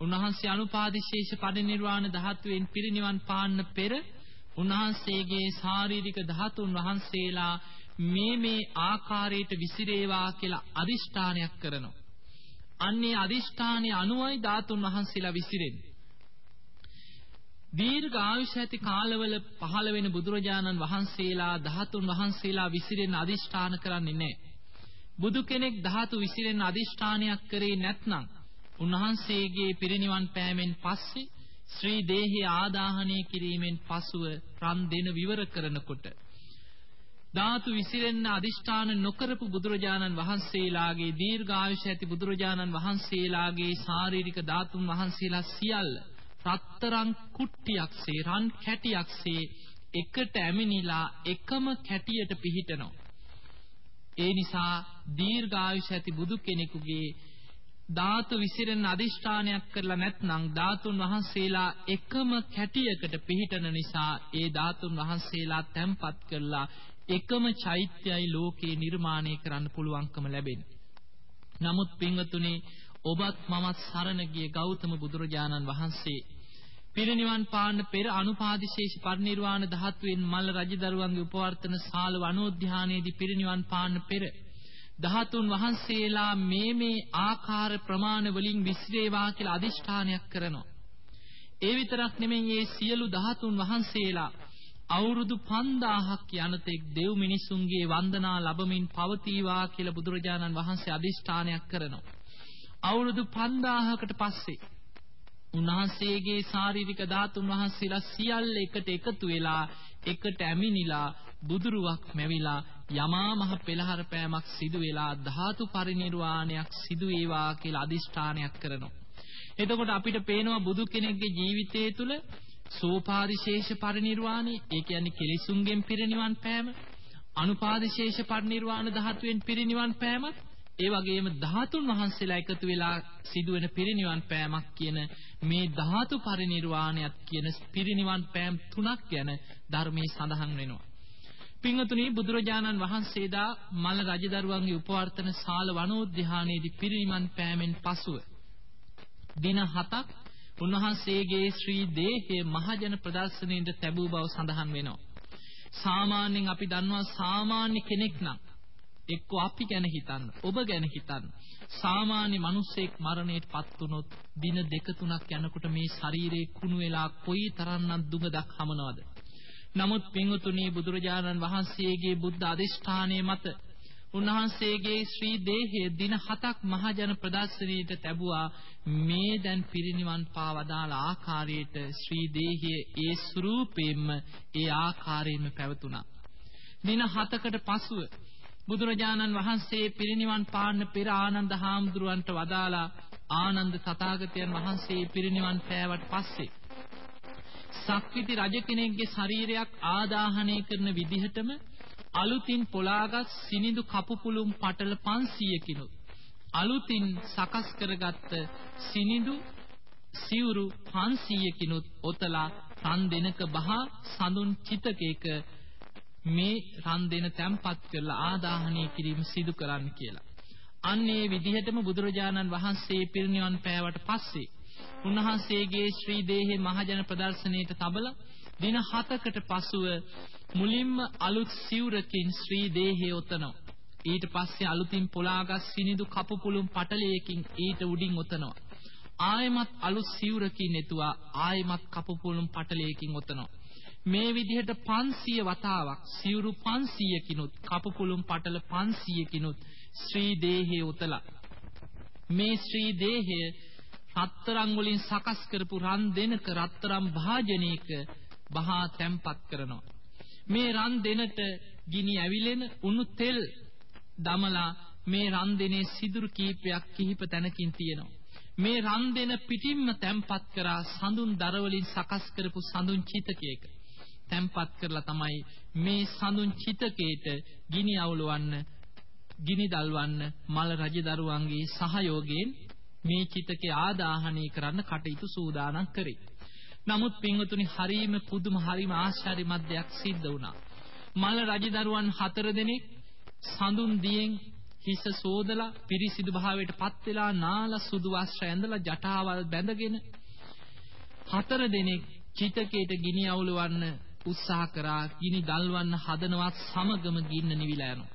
උන්වහන්සේ අනුපාදිශේෂ පරිනිර්වාණ ධාතුවෙන් පිරිනිවන් පාන්න පෙර උන්වහන්සේගේ ශාරීරික ධාතුන් වහන්සේලා මේ මේ ආකාරයට විසිරේවා කියලා අදිෂ්ඨානයක් කරනවා. අන්නේ අදිෂ්ඨානයේ අනුවයි ධාතුන් වහන්සේලා විසිරෙන්නේ. දීර්ඝ ආයුෂ ඇති කාලවල පහළ වෙන බුදුරජාණන් වහන්සේලා ධාතුන් වහන්සේලා විසිරෙන්න අදිෂ්ඨාන කරන්නේ නැහැ. බුදු කෙනෙක් ධාතු විසිරෙන්න අදිෂ්ඨානයක් කරේ නැත්නම් උන්වහන්සේගේ පිරිනිවන් පෑමෙන් පස්සේ ශ්‍රී දේහය ආදාහනය කිරීමෙන් පසුව රන් දෙන විවර කරනකොට ධාතු විසිරෙන්න අදිෂ්ඨාන නොකරපු බුදුරජාණන් වහන්සේලාගේ දීර්ඝායුෂ ඇති බුදුරජාණන් වහන්සේලාගේ ශාරීරික ධාතුන් වහන්සේලා සියල්ල රත්තරන් කුට්ටියක්සේ රන් කැටියක්සේ එකට ඇමිනිලා එකම කැටියට පිහිටනවා. ඒ නිසා දීර්ඝායුෂ ඇති බුදු කෙනෙකුගේ ධාතු විසිරෙන අදිෂ්ඨානයක් කරලා නැත්නම් ධාතුන් වහන්සේලා එකම කැටියකට පිහිටන නිසා ඒ ධාතුන් වහන්සේලා තැම්පත් කරලා එකම චෛත්‍යයි ලෝකේ නිර්මාණය කරන්න පුළුවන්කම ලැබෙන්නේ. නමුත් පින්වතුනි ඔබත් මමත් සරණ ගිය ගෞතම බුදුරජාණන් වහන්සේ පිරිනිවන් පාන්න පෙර අනුපාදිශේෂ පරිනිර්වාණ ධාතුවෙන් මල්ල රජදරුවන්ගේ උපවර්තන ශාල වනෝද්‍යානයේදී පිරිනිවන් පාන්න පෙර ධාතුන් වහන්සේලා මේ මේ ආකාර ප්‍රමාණ වලින් විශ්‍රේවා කියලා අදිෂ්ඨානයක් කරනවා. ඒ විතරක් නෙමෙයි මේ සියලු ධාතුන් වහන්සේලා අවුරුදු 5000ක් යනතෙක් දෙව් මිනිසුන්ගේ වන්දනා ලැබමින් පවතිවා කියලා බුදුරජාණන් වහන්සේ අදිෂ්ඨානයක් කරනවා. අවුරුදු 5000කට පස්සේ උන්වහන්සේගේ ශාරීරික ධාතුන් වහන්සේලා සියල්ල එකට එකතු වෙලා එකට ඇමිනිලා බුදුරුවක් මැවිලා යමා මහ පෙළහර පෑමක් සිදු වෙලා ධාතු පරිනිර්වාණයක් සිදු වේවා කියලා අදිෂ්ඨානයක් කරනවා. එතකොට අපිට පේනවා බුදු කෙනෙක්ගේ ජීවිතය තුළ සෝපාදිශේෂ පරිනිර්වාණය, ඒ කියන්නේ කෙලිසුන්ගෙන් පිරිනිවන් පෑම, අනුපාදිශේෂ පරිනිර්වාණ ධාතුවෙන් පිරිනිවන් පෑමත් ඒ වගේම ධාතුන් වහන්සේලා එකතු වෙලා සිදුවෙන පිරිනිවන් පෑමක් කියන මේ ධාතු පරිනිර්වාණයත් කියන පිරිනිවන් පෑම් තුනක් ගැන ධර්මයේ සඳහන් වෙනවා. පින්වතුනි බුදුරජාණන් වහන්සේදා මල රජදරුවන්ගේ උපවර්තන ශාල වනෝද්‍යානයේදී පිරිනිවන් පෑමෙන් පසුව දින 7ක් උන්වහන්සේගේ ශ්‍රී දේහය මහජන ප්‍රදර්ශනයට ලැබූ බව සඳහන් වෙනවා. සාමාන්‍යයෙන් අපි දන්නවා සාමාන්‍ය කෙනෙක් නම් එක්ක අපි ගැන හිතන්න, ඔබ ගැන හිතන්න. සාමාන්‍ය මිනිස්සෙක් මරණයටපත් වුනොත් දින දෙක තුනක් යනකොට මේ ශරීරේ කුණු වෙලා කොයි තරම්නම් දුගදක් හමනවද? නමුත් පින්වතුනි බුදුරජාණන් වහන්සේගේ බුද්ධ අධිෂ්ඨානයේ මත උන්වහන්සේගේ ශ්‍රී දේහය දින 7ක් මහජන ප්‍රදර්ශනීයට ලැබුවා මේ දැන් පිරිනිවන් පාවදාල ආකාරයට ශ්‍රී දේහය ඒ ස්වරූපයෙන්ම ඒ ආකාරයෙන්ම පැවතුණා දින 7කට පසුව බුදුරජාණන් වහන්සේ පිරිනිවන් පාන්න පෙර ආනන්ද හාමුදුරුවන්ට වදාලා ආනන්ද තථාගතයන් වහන්සේ පිරිනිවන් පෑවට පස්සේ සක්විති රජ කෙනෙක්ගේ ශරීරයක් ආදාහනය කරන විදිහටම අලුතින් පොලාගත් සිනිඳු කපුපුළුම් පටල 500කිනුත් අලුතින් සකස් කරගත්ත සිනිඳු සිවුරු 500කිනුත් ඔතලා රන් දෙනක බහ සඳුන් චිතකයක මේ රන් දෙන තැම්පත් කරලා ආදාහනය කිරීම සිදු කරන්න කියලා. අන්නේ විදිහටම බුදුරජාණන් වහන්සේ පිරිනිවන් පෑවට පස්සේ උන්වහන්සේගේ ශ්‍රී දේහේ මහජන ප්‍රදර්ශනයට තබලා දින 7කට පසුව මුලින්ම අලුත් සිවුරකින් ශ්‍රී දේහය ඔතනවා. ඊට පස්සේ අලුතින් පොලාගත් සිනිඳු කපු පුළුම් පටලයකින් ඊට උඩින් ඔතනවා. ආයමත් අලුත් සිවුරකින් එතුවා ආයමත් කපු පුළුම් පටලයකින් ඔතනවා. මේ විදිහට 500 වතාවක් සිවුරු 500කිනුත් කපු පුළුම් පටල 500කිනුත් ශ්‍රී දේහේ උතලා. මේ ශ්‍රී දේහය රත්තරන් වලින් සකස් කරපු රන් දෙනක රත්තරන් භාජනයක බහා තැම්පත් කරනවා. මේ රන් දෙනට ගිනි ඇවිලෙන උණු තෙල් දමලා මේ රන් දෙනේ සිදුරු කීපයක් කිහිප තැනකින් තියෙනවා. මේ රන් දෙන පිටින්ම තැම්පත් කරා සඳුන් දර වලින් සකස් කරපු සඳුන් චිතකයක. තැම්පත් කරලා තමයි මේ සඳුන් චිතකේට ගිනි අවුලවන්න ගිනි දල්වන්න මල රජදරුවන්ගේ සහයෝගයෙන් මේ චිතකේ ආදාහනය කරන්න කටයුතු සූදානම් කරේ. නමුත් පින්වතුනි හරීම පුදුම හරීම ආශ්චර්යමත් දෙයක් සිද්ධ වුණා. මල රජදරුවන් හතර දෙනෙක් සඳුන් දියෙන් හිස සෝදලා පිරිසිදු භාවයට පත් වෙලා නාල සුදු වස්ත්‍ර ඇඳලා ජටාවල් බැඳගෙන හතර දෙනෙක් චිතකේට ගිනි අවුලවන්න උත්සාහ කරා ගිනි දල්වන්න හදනවත් සමගම ගින්න නිවිලා යනවා.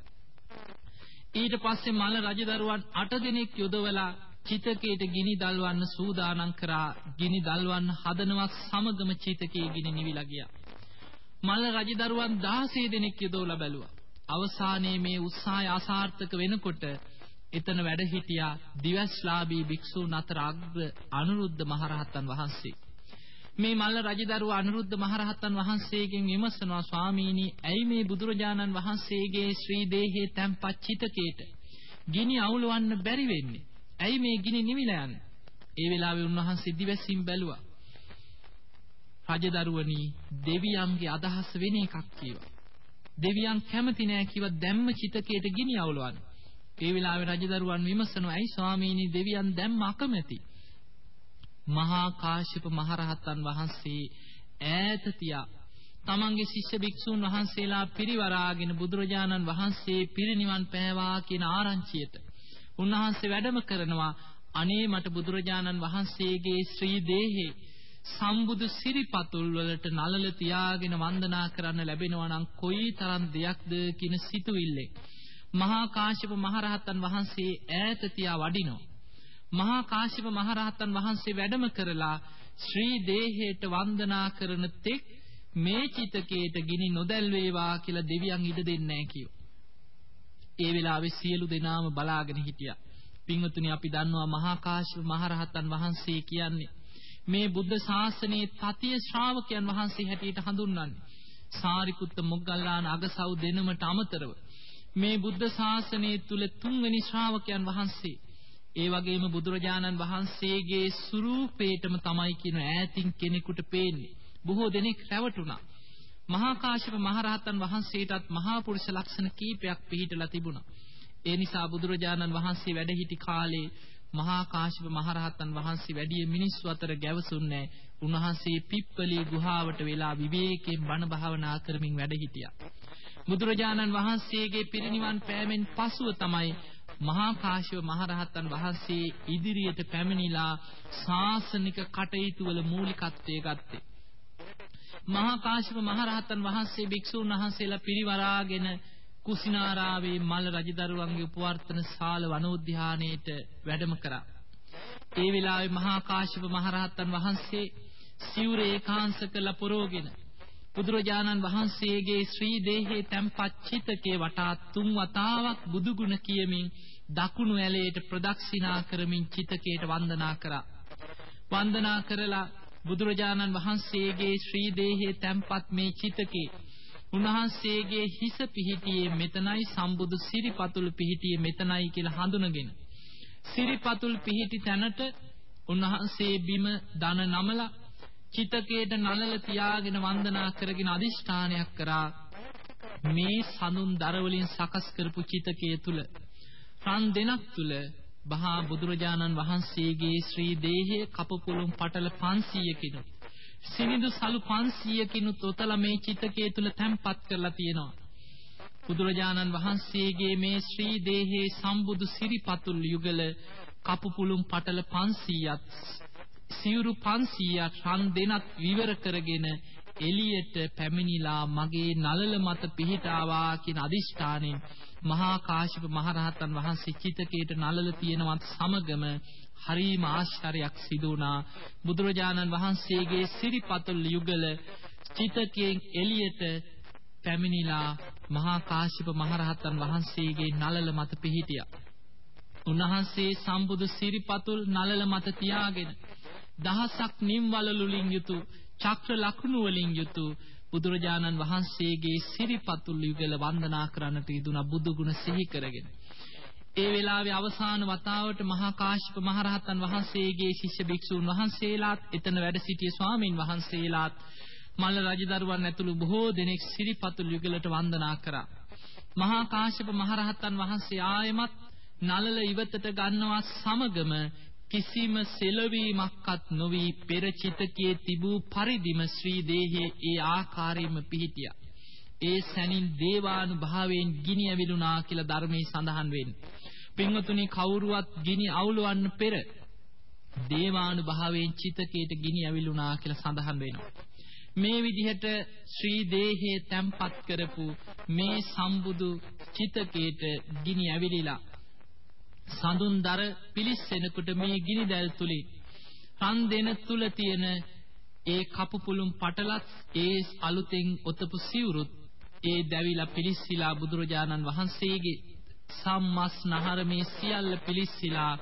ඊට පස්සේ මල රජදරුවන් 8 දෙනෙක් යොදවලා චිතකේට ගිනි දල්වන්න සූදානම් කරා ගිනි දල්වන්න හදනවත් සමගම චිතකේ ගිනි නිවිලා ගියා. මල රජදරුවන් 16 දෙනෙක් යොදවලා බැලුවා. අවසානයේ මේ උත්සාහය අසාර්ථක වෙනකොට එතන වැඩ හිටියා දිවස්ලාභී භික්ෂූන් අතර අග්‍ර අනුරුද්ධ මහරහතන් වහන්සේ. මේ මල්ල රජදරුව අනුරුද්ධ මහරහතන් වහන්සේගෙන් විමසනවා ස්වාමීනි ඇයි මේ බුදුරජාණන් වහන්සේගේ ශ්‍රී දේහයේ තැන්පත් චිතකේට? ගිනි අවුලවන්න බැරි වෙන්නේ. ඇයි මේ ගිනි නිවිලා යන්නේ? ඒ වෙලාවේ උන්වහන්සේ දිවසින් බැලුවා. රජදරුවනි දෙවියන්ගේ අදහස වෙන එකක් කීවා දෙවියන් කැමති නෑ කිව්වා දැම්ම චිතකේට ගිනි අවුලවන්න. ඒ වෙලාවේ රජදරුවන් විමසනවා ඇයි ස්වාමීනි දෙවියන් දැම්ම අකමැති? මහා කාශ්‍යප මහරහතන් වහන්සේ ඈත තියා තමන්ගේ ශිෂ්‍ය භික්ෂූන් වහන්සේලා පිරිවරාගෙන බුදුරජාණන් වහන්සේ පිරිනිවන් පෑවා කියන ආරංචියට උන්වහන්සේ වැඩම කරනවා අනේ මට බුදුරජාණන් වහන්සේගේ ශ්‍රී දේහේ සම්බුදු සිරිපතුල් වලට නලල තියාගෙන වන්දනා කරන්න ලැබෙනවා නම් කොයිතරම් දෙයක්ද කියන සිතුවිල්ලෙන් මහා කාශ්‍යප මහරහතන් වහන්සේ ඈත තියා වඩිනවා. මහා කාශ්‍යප මහරහතන් වහන්සේ වැඩම කරලා ශ්‍රී දේහයට වන්දනා කරන තෙක් මේ චිතකේට ගිනි නොදැල් වේවා කියලා දෙවියන් ඉඩ දෙන්නේ නැහැ කියෝ. ඒ වෙලාවේ සියලු දෙනාම බලාගෙන හිටියා. පින්වතුනි අපි දන්නවා මහා කාශ්‍යප මහරහතන් වහන්සේ කියන්නේ මේ බුද්ධ ශාසනයේ තතිය ශ්‍රාවකයන් වහන්සේ හැටියට හඳුන්වන්නේ. සාරිපුත්ත මොග්ගල්ලාන අගසව් දෙනමට අමතරව මේ බුද්ධ ශාසනය තුල තුන්වෙනි ශ්‍රාවකයන් වහන්සේ ඒ වගේම බුදුරජාණන් වහන්සේගේ ස්වරූපේටම තමයි කියන ඈතින් කෙනෙකුට පේන්නේ. බොහෝ දෙනෙක් රැවටුණා. මහා කාශ්‍යප මහරහතන් වහන්සේටත් මහා පුරුෂ ලක්ෂණ කීපයක් පිළිහිටලා තිබුණා. ඒ නිසා බුදුරජාණන් වහන්සේ වැඩ සිටි කාලේ මහා කාශ්‍යප මහරහතන් වහන්සේ වැඩි මිනිස්සු අතර ගැවසුන්නේ උන්වහන්සේ පිප්පලී ගුහාවට වෙලා විවේකයෙන් බණ භාවනා කරමින් වැඩ හිටියා. බුදුරජාණන් වහන්සේගේ පිරිනිවන් පෑමෙන් පසුව තමයි මහා කාශ්‍යප මහරහතන් වහන්සේ ඉදිරියට පැමිණිලා ශාසනික කටයුතු වල මූලිකත්වයේ ගත්තේ. මහා කාශ්‍යප මහරහතන් වහන්සේ භික්ෂුන් වහන්සේලා පිරිවරාගෙන කුසිනාරාවේ මල් රජදරුවන්ගේ උපවර්තන ශාල වනෝද්‍යානයේට වැඩම කරා. ඒ වෙලාවේ මහා කාශ්‍යප මහරහතන් වහන්සේ සිවුරේ ඒකාංශ කළ පොරෝගෙන බුදුරජාණන් වහන්සේගේ ශ්‍රී දේහයේ තැන්පත් චිතකේ වටා තුන් වතාවක් බුදුගුණ කියමින් දකුණු ඇලයට ප්‍රදක්ෂිනා කරමින් චිතකයට වන්දනා කරා. වන්දනා කරලා බුදුරජාණන් වහන්සේගේ ශ්‍රී දේහයේ තැන්පත් මේ චිතකේ උන්වහන්සේගේ හිස පිහිටියේ මෙතනයි සම්බුදු සිරිපතුල් පිහිටියේ මෙතනයි කියලා හඳුනගෙන සිරිපතුල් පිහිටි තැනට උන්වහන්සේ බිම දන නමලා චිතකේට නලල තියාගෙන වන්දනා කරගෙන අදිෂ්ඨානයක් කරා මේ සඳුන් දර වලින් සකස් කරපු චිතකයේ තුල රන් දෙනක් තුල බහා බුදුරජාණන් වහන්සේගේ ශ්‍රී දේහය කපපුලුම් පටල 500කිනු සිනිඳු සලු 500කිනු තොතල මේ චිතකයේ තුල තැම්පත් කරලා තියෙනවා. බුදුරජාණන් වහන්සේගේ මේ ශ්‍රී දේහේ සම්බුදු සිරිපතුල් යුගල කපපුලුම් පටල 500ත් සිවුරු 500ක් රන් දෙනත් විවර කරගෙන එළියට පැමිණිලා මගේ නලල මත පිහිටාවා කියන අදිෂ්ඨානෙන් මහා කාශ්‍යප මහරහතන් වහන්සේ චිතකයට නලල තියෙනවත් සමගම හරීම ආශ්චර්යයක් සිදු වුණා. බුදුරජාණන් වහන්සේගේ සිරිපතුල් යුගල චිතකයෙන් එළියට පැමිණිලා මහා කාශ්‍යප මහරහතන් වහන්සේගේ නලල මත පිහිටියා. උන්වහන්සේ සම්බුදු සිරිපතුල් නලල මත තියාගෙන දහසක් නිම්වලලුලින් යුතු චක්‍ර ලකුණු වලින් යුතු බුදුරජාණන් වහන්සේගේ සිරිපතුල් යුගල වන්දනා කරන්නට යෙදුනා බුදු ගුණ සිහි කරගෙන. ඒ වෙලාවේ අවසාන වතාවට මහා කාශ්‍යප මහරහතන් වහන්සේගේ ශිෂ්‍ය භික්ෂූන් වහන්සේලාත් එතන වැඩ සිටිය ස්වාමින් වහන්සේලාත් මල්ල රජදරුවන් ඇතුළු බොහෝ දෙනෙක් සිරිපතුල් යුගලට වන්දනා කරා. මහා කාශ්‍යප මහරහතන් වහන්සේ ආයමත් නලල ඉවතට ගන්නවා සමගම කිසිම සෙලවීමක්වත් නොවි පෙර චිතකයේ තිබූ පරිදිම ශ්‍රී දේහයේ ඒ ආකාරයෙන්ම පිහිටියා. ඒ සැනින් දේවානුභාවයෙන් ගිනි ඇවිලුණා කියලා ධර්මයේ සඳහන් වෙන්නේ. පින්වතුනි කවුරුවත් ගිනි අවුලවන්න පෙර දේවානුභාවයෙන් චිතකයට ගිනි ඇවිලුණා කියලා සඳහන් වෙනවා. මේ විදිහට ශ්‍රී දේහයේ තැම්පත් කරපු මේ සම්බුදු චිතකයට ගිනි ඇවිලිලා සඳුන්දර පිලිස්සෙනකොට මේ ගිනි දැල් තුලින් රන් දෙන තුල තියෙන ඒ කපු පුළුම් පටලත් ඒ අලුතෙන් ඔතපු සිවුරුත් ඒ දැවිලා පිලිස්සිලා බුදුරජාණන් වහන්සේගේ සම්මස් නහර මේ සියල්ල පිලිස්සිලා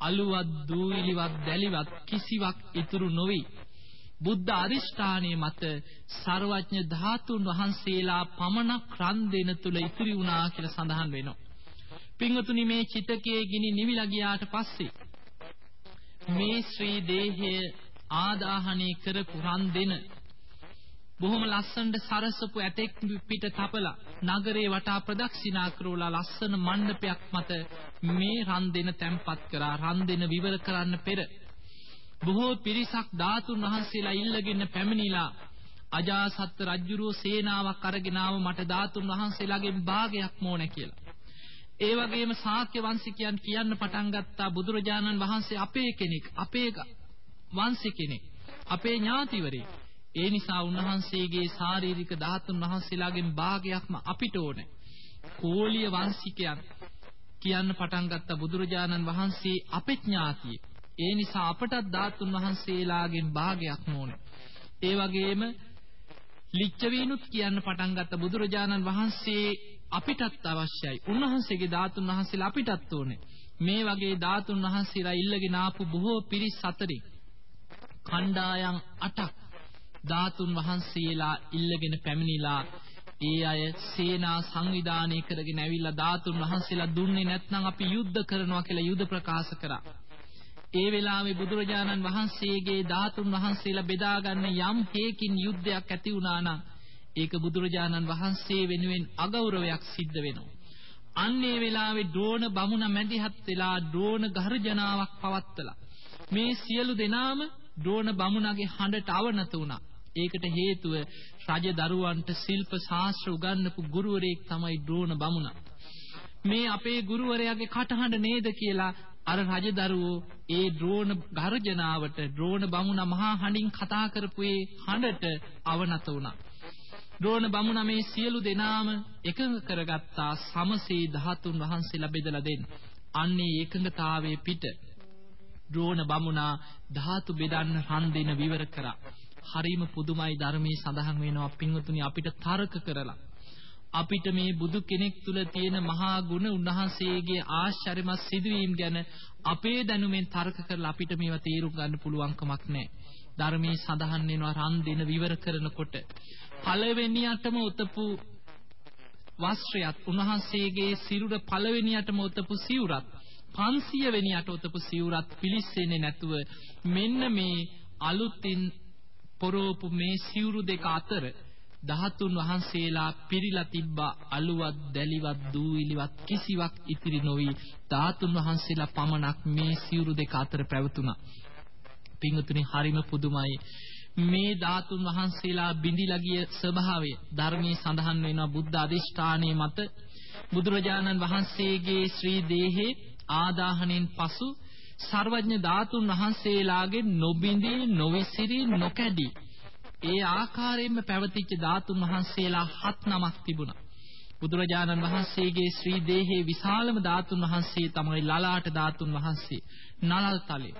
අලුවත් දූවිලිවත් දැලිවත් කිසිවක් ඉතුරු නොවි. බුද්ධ අරිෂ්ඨානයේ මත ਸਰවඥ ධාතුන් වහන්සේලා පමණක් රන් දෙන තුල ඉතිරි වුණා කියලා සඳහන් වෙනවා. පින්වතුනි මේ චිතකයේ ගිනි නිවිලා ගියාට පස්සේ මේ ශ්‍රී දේහය ආදාහණය කරපු රන් දෙන බොහොම ලස්සනට සරසපු ඇතෙක් පිට තපලා නගරේ වටා ප්‍රදක්ෂිනා කරවලා ලස්සන මණ්ඩපයක් මත මේ රන් දෙන තැන්පත් කරා. රන් දෙන විවර කරන්න පෙර බොහෝ පිරිසක් ධාතුන් වහන්සේලා ඉල්ලගෙන පැමිණිලා අජාසත් රජුරෝ සේනාවක් අරගෙන ආව මට ධාතුන් වහන්සේලාගෙන් භාගයක් ඕන කියලා. ඒ වගේම ශාක්‍ය වංශිකයන් කියන්න පටන් ගත්තා බුදුරජාණන් වහන්සේ අපේ කෙනෙක් අපේ වංශ කෙනෙක් අපේ ඥාතිවරේ. ඒ නිසා උන්වහන්සේගේ ශාරීරික ධාතුන් වහන්සේලාගෙන් භාගයක්ම අපිට ඕනේ. කෝලිය වංශිකයන් කියන්න පටන් ගත්ත බුදුරජාණන් වහන්සේ අපේ ඥාතියෙක්. ඒ නිසා අපටත් ධාතුන් වහන්සේලාගෙන් භාගයක්ම ඕනේ. ඒ වගේම ලිච්ඡවීනුත් කියන්න පටන් ගත්ත බුදුරජාණන් වහන්සේ අපිටත් අවශ්‍යයි. උන්වහන්සේගේ ධාතුන් වහන්සේලා අපිටත් ඕනේ. මේ වගේ ධාතුන් වහන්සේලා ඉල්ලගෙන ආපු බොහෝ පිරිස් අතරින් කණ්ඩායම් 8ක් ධාතුන් වහන්සේලා ඉල්ලගෙන පැමිණිලා ඒ අය සේනා සංවිධානය කරගෙන ඇවිල්ලා ධාතුන් වහන්සේලා දුන්නේ නැත්නම් අපි යුද්ධ කරනවා කියලා යුද ප්‍රකාශ කරා. ඒ වෙලාවේ බුදුරජාණන් වහන්සේගේ ධාතුන් වහන්සේලා බෙදාගන්න යම් හේකින් යුද්ධයක් ඇති වුණා නම් ඒක බුදුරජාණන් වහන්සේ වෙනුවෙන් අගෞරවයක් සිද්ධ වෙනවා. අන්නේ වෙලාවේ ඩ්‍රෝන බමුණ මැදිහත් වෙලා ඩ්‍රෝන ගර්ජනාවක් පවත්තලා මේ සියලු දෙනාම ඩ්‍රෝන බමුණගේ හඬට අවනත වුණා. ඒකට හේතුව රජ දරුවන්ට ශිල්ප ශාස්ත්‍ර උගන්වපු ගුරුවරයෙක් තමයි ඩ්‍රෝන බමුණ. මේ අපේ ගුරුවරයාගේ කටහඬ නේද කියලා අර රජදරුවෝ ඒ ඩ්‍රෝන ගර්ජනාවට ඩ්‍රෝන බමුණ මහා හඬින් කතා කරපු ඒ හඬට අවනත වුණා. ද්‍රෝණ බමුණ මේ සියලු දෙනාම එකඟ කරගත්තා සමසේ ධාතුන් වහන්සේලා බෙදලා දෙන්න. අන්නේ එකඟතාවයේ පිට ද්‍රෝණ බමුණා ධාතු බෙදන්න රන් දෙන විවර කරා. හරීම පුදුමයි ධර්මයේ සඳහන් වෙනවා පින්වතුනි අපිට තර්ක කරලා අපිට මේ බුදු කෙනෙක් තුල තියෙන මහා ගුණ උන්වහන්සේගේ ආශ්චර්යමත් සිදුවීම් ගැන අපේ දැනුමෙන් තර්ක කරලා අපිට මේවා තේරුම් ගන්න පුළුවන් කමක් නැහැ. ධර්මයේ සඳහන් වෙනවා රන් දෙන විවර කරනකොට. පළවෙනියටම උතපු වස්ත්‍රයත් උන්වහන්සේගේ සිරුර පළවෙනියටම උතපු සිවුරත් 500 වෙනියට උතපු සිවුරත් පිලිස්සෙන්නේ නැතුව මෙන්න මේ අලුතින් පොරෝපු මේ සිවුරු දෙක අතර ධාතුන් වහන්සේලා පිරීලා තිබ්බා අලුවත් දැලිවත් දූවිලිවත් කිසිවක් ඉතිරි නොවි. ධාතුන් වහන්සේලා පමණක් මේ සිවුරු දෙක අතර පැවතුණා. පින්වතුනි හරිම පුදුමයි මේ ධාතුන් වහන්සේලා බිඳිලා ගිය ස්වභාවය ධර්මයේ සඳහන් වෙනවා බුද්ධ අධිෂ්ඨානයේ මත බුදුරජාණන් වහන්සේගේ ශ්‍රී දේහේ ආදාහණයෙන් පසු සර්වඥ ධාතුන් වහන්සේලාගේ නොබිඳී නොවිසිරි නොකැඩි ඒ ආකාරයෙන්ම පැවතිච්ච ධාතුන් වහන්සේලා හත් නමක් තිබුණා. බුදුරජාණන් වහන්සේගේ ශ්‍රී දේහයේ විශාලම ධාතුන් වහන්සේ තමයි ලලාට ධාතුන් වහන්සේ. නලල් තලයේ.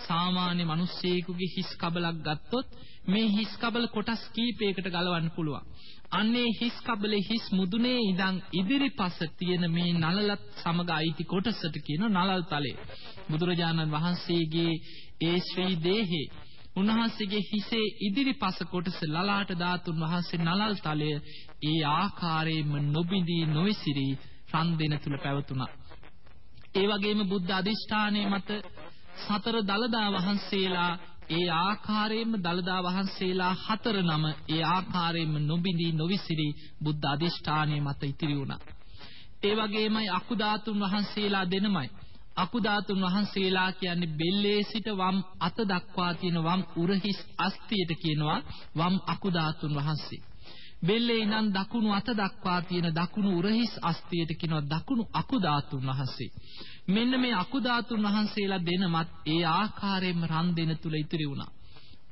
සාමාන්‍ය මිනිස්සෙකුගේ හිස් කබලක් ගත්තොත් මේ හිස් කබල කොටස් කීපයකට ගලවන්න පුළුවන්. අන්නේ හිස් කබලේ හිස් මුදුනේ ඉඳන් ඉදිරිපස තියෙන මේ නලලත් සමග අයිති කොටසට කියන නලල් තලය. බුදුරජාණන් වහන්සේගේ ඒ ශ්‍රී දේහේ උන්වහන්සේගේ හිසේ ඉදිරිපස කොටස ලලාට ධාතුන් වහන්සේ නලල් තලය ඒ ආකාරයෙන්ම නොබිඳී නොවිසිරී රන් දෙන තුල පැවතුණා. ඒ වගේම බුද්ධ අධිෂ්ඨානයේ මත සතර දලදා වහන්සේලා ඒ ආකාරයෙන්ම දලදා වහන්සේලා හතර නම ඒ ආකාරයෙන්ම නොබිඳී නොවිසිරී බුද්ධ අධිෂ්ඨානයේ මත ඉතිරි වුණා. ඒ වගේමයි අකුධාතුන් වහන්සේලා දෙනමයි. අකුධාතුන් වහන්සේලා කියන්නේ බෙල්ලේ සිට වම් අත දක්වා තියෙන වම් උරහිස් අස්තියට කියනවා වම් අකුධාතුන් වහන්සේ. බෙල්ලේ ඉඳන් දකුණු අත දක්වා තියෙන දකුණු උරහිස් අස්තියට කියනවා දකුණු අකුධාතුන් වහන්සේ. මෙන්න මේ අකුධාතුන් වහන්සේලා දෙනමත් ඒ ආකාරයෙන්ම රන් දෙන තුල ඉතිරි වුණා.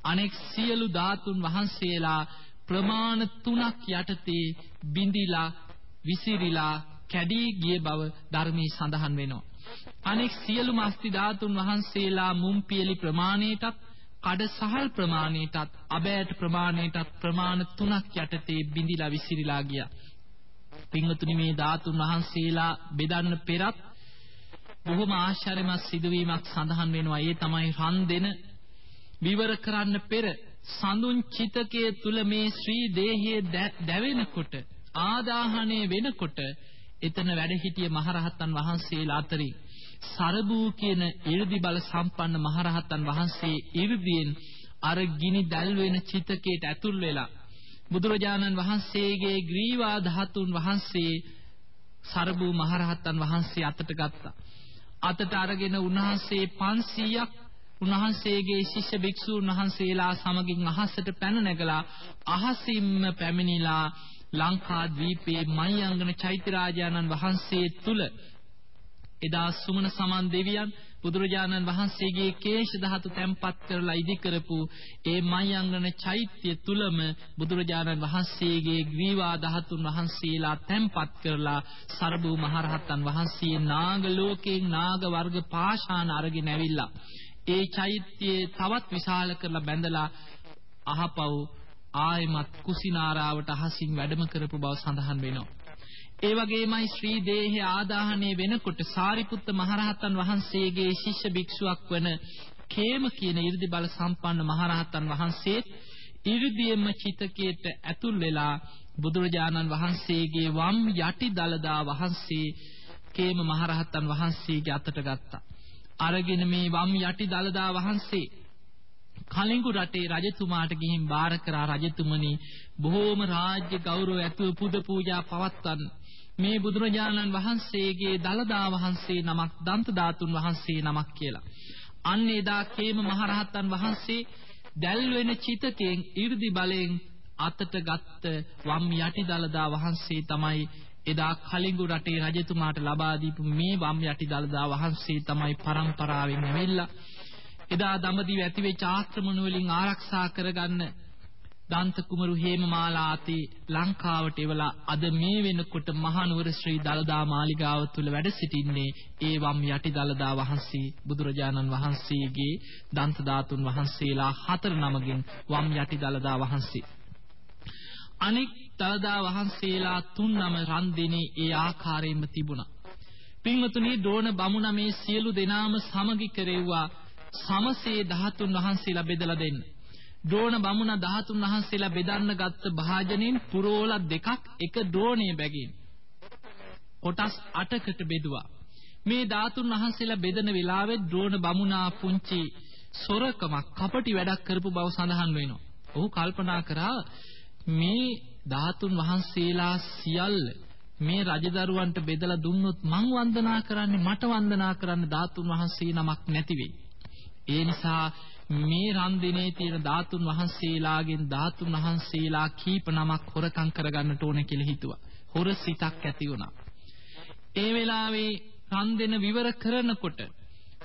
අනෙක් සියලු ධාතුන් වහන්සේලා ප්‍රමාණ තුනක් යටතේ බිඳිලා විසිරිලා කැඩී ගිය බව ධර්මයේ සඳහන් වෙනවා. අනෙක් සියලුම අස්ති ධාතුන් වහන්සේලා මුම්පියලි ප්‍රමාණයටත් කඩ සහල් ප්‍රමාණයටත් අබෑට ප්‍රමාණයටත් ප්‍රමාණ තුනක් යටතේ බිඳිලා විසිරීලා ගියා. පින්වතුනි මේ ධාතුන් වහන්සේලා බෙදන්න පෙරත් බොහොම ආශ්චර්යමත් සිදුවීමක් සඳහන් වෙනවා. ඒ තමයි රන් දෙන විවර කරන්න පෙර සඳුන් චිතකයේ තුල මේ ශ්‍රී දේහයේ දැවෙනකොට ආදාහණය වෙනකොට එතන වැඩ සිටිය මහරහතන් වහන්සේලා අතරින් සරබූ කියන 이르දි බල සම්පන්න මහරහතන් වහන්සේ 이르දියෙන් අර ගිනි දැල් වෙන චිතකයට ඇතුල් වෙලා බුදුරජාණන් වහන්සේගේ ග්‍රීවා ධාතුන් වහන්සේ සරබූ මහරහතන් වහන්සේ අතට ගත්තා. අතට අරගෙන උන්වහන්සේ 500ක් උන්වහන්සේගේ ශිෂ්‍ය භික්ෂූන් වහන්සේලා සමගින් අහසට පැන නැගලා අහසින්ම පැමිණිලා ලංකාද්වීපයේ මයංගන චෛත්‍ය රාජානන් වහන්සේ තුල එදා සුමන සමන් දෙවියන් බුදුරජාණන් වහන්සේගේ කේශ ධාතු තැන්පත් කරලා ඉදි කරපු ඒ මයංගන චෛත්‍ය තුලම බුදුරජාණන් වහන්සේගේ ග්‍රීවා ධාතුන් වහන්සේලා තැන්පත් කරලා සරබු මහරහතන් වහන්සේ නාග ලෝකයෙන් නාග වර්ග පාෂාණ අරගෙන ඇවිල්ලා ඒ චෛත්‍යයේ තවත් විශාල කරලා බැඳලා අහපව් ආයමත් කුසිනාරාවට අහසින් වැඩම කරපු බව සඳහන් වෙනවා. ඒ වගේමයි ශ්‍රී දේහය ආදාහණය වෙනකොට සාරිපුත්ත මහරහතන් වහන්සේගේ ශිෂ්‍ය භික්ෂුවක් වන කේම කියන 이르දි බල සම්පන්න මහරහතන් වහන්සේ 이르දියෙම චිතකයට ඇතුල් වෙලා බුදුරජාණන් වහන්සේගේ වම් යටි දලදා වහන්සේ කේම මහරහතන් වහන්සේගේ අතට ගත්තා. අරගෙන මේ වම් යටි දලදා වහන්සේ කලින්ගු රටේ රජතුමාට ගිහින් බාර කරා රජතුමනි බොහෝම රාජ්‍ය ගෞරව ඇතුව පුද පූජා පවත්වන්න මේ බුදුරජාණන් වහන්සේගේ දලදා වහන්සේ නමක් දන්ත ධාතුන් වහන්සේ නමක් කියලා. අන්න එදා කේම මහරහතන් වහන්සේ දැල් වෙන චිතකයෙන් 이르දි බලයෙන් අතට ගත්ත වම් යටි දලදා වහන්සේ තමයි එදා කලිඟු රටේ රජතුමාට ලබා දීපු මේ වම් යටි දලදා වහන්සේ තමයි පරම්පරාවෙන් ඇවිල්ලා එදා දඹදිව ඇතිවෙච්ච ආක්‍රමණ වලින් ආරක්ෂා කරගන්න දන්ත කුමරු හේමමාලාති ලංකාවට එවලා අද මේ වෙනකොට මහනුවර ශ්‍රී දලදා මාලිගාව තුල වැඩ සිටින්නේ ඒ වම් යටි දලදා වහන්සේ බුදුරජාණන් වහන්සේගේ දන්ත ධාතුන් වහන්සේලා හතර නමකින් වම් යටි දලදා වහන්සේ. අනෙක් දලදා වහන්සේලා තුන් නම රන් දෙනේ ඒ ආකාරයෙන්ම තිබුණා. පින්වතුනි ඩෝන බමුණ මේ සියලු දෙනාම සමගි කෙරෙව්වා. සමසේ ධාතුන් වහන්සේලා බෙදලා දෙන්න. ද්‍රෝණ බමුණ ධාතුන් වහන්සේලා බෙදන්න ගත්ත භාජනෙන් පුරෝල දෙකක් එක ද්‍රෝණයේ බැගින් කොටස් 8කට බෙදුවා. මේ ධාතුන් වහන්සේලා බෙදන වෙලාවේ ද්‍රෝණ බමුණා පුංචි සොරකමක් කපටි වැඩක් කරපු බව සඳහන් වෙනවා. ඔහු කල්පනා කරා මේ ධාතුන් වහන්සේලා සියල්ල මේ රජදරුවන්ට බෙදලා දුන්නොත් මං වන්දනා කරන්නේ මට වන්දනා කරන්න ධාතුන් වහන්සේ නමක් නැති වෙයි. ඒ නිසා මේ රන් දිනේ තියෙන ධාතුන් වහන්සේලාගෙන් ධාතුන් වහන්සේලා කීප නමක් හොරකම් කරගන්නට ඕන කියලා හිතුවා. හොර සිතක් ඇති වුණා. ඒ වෙලාවේ රන් දෙන විවර කරනකොට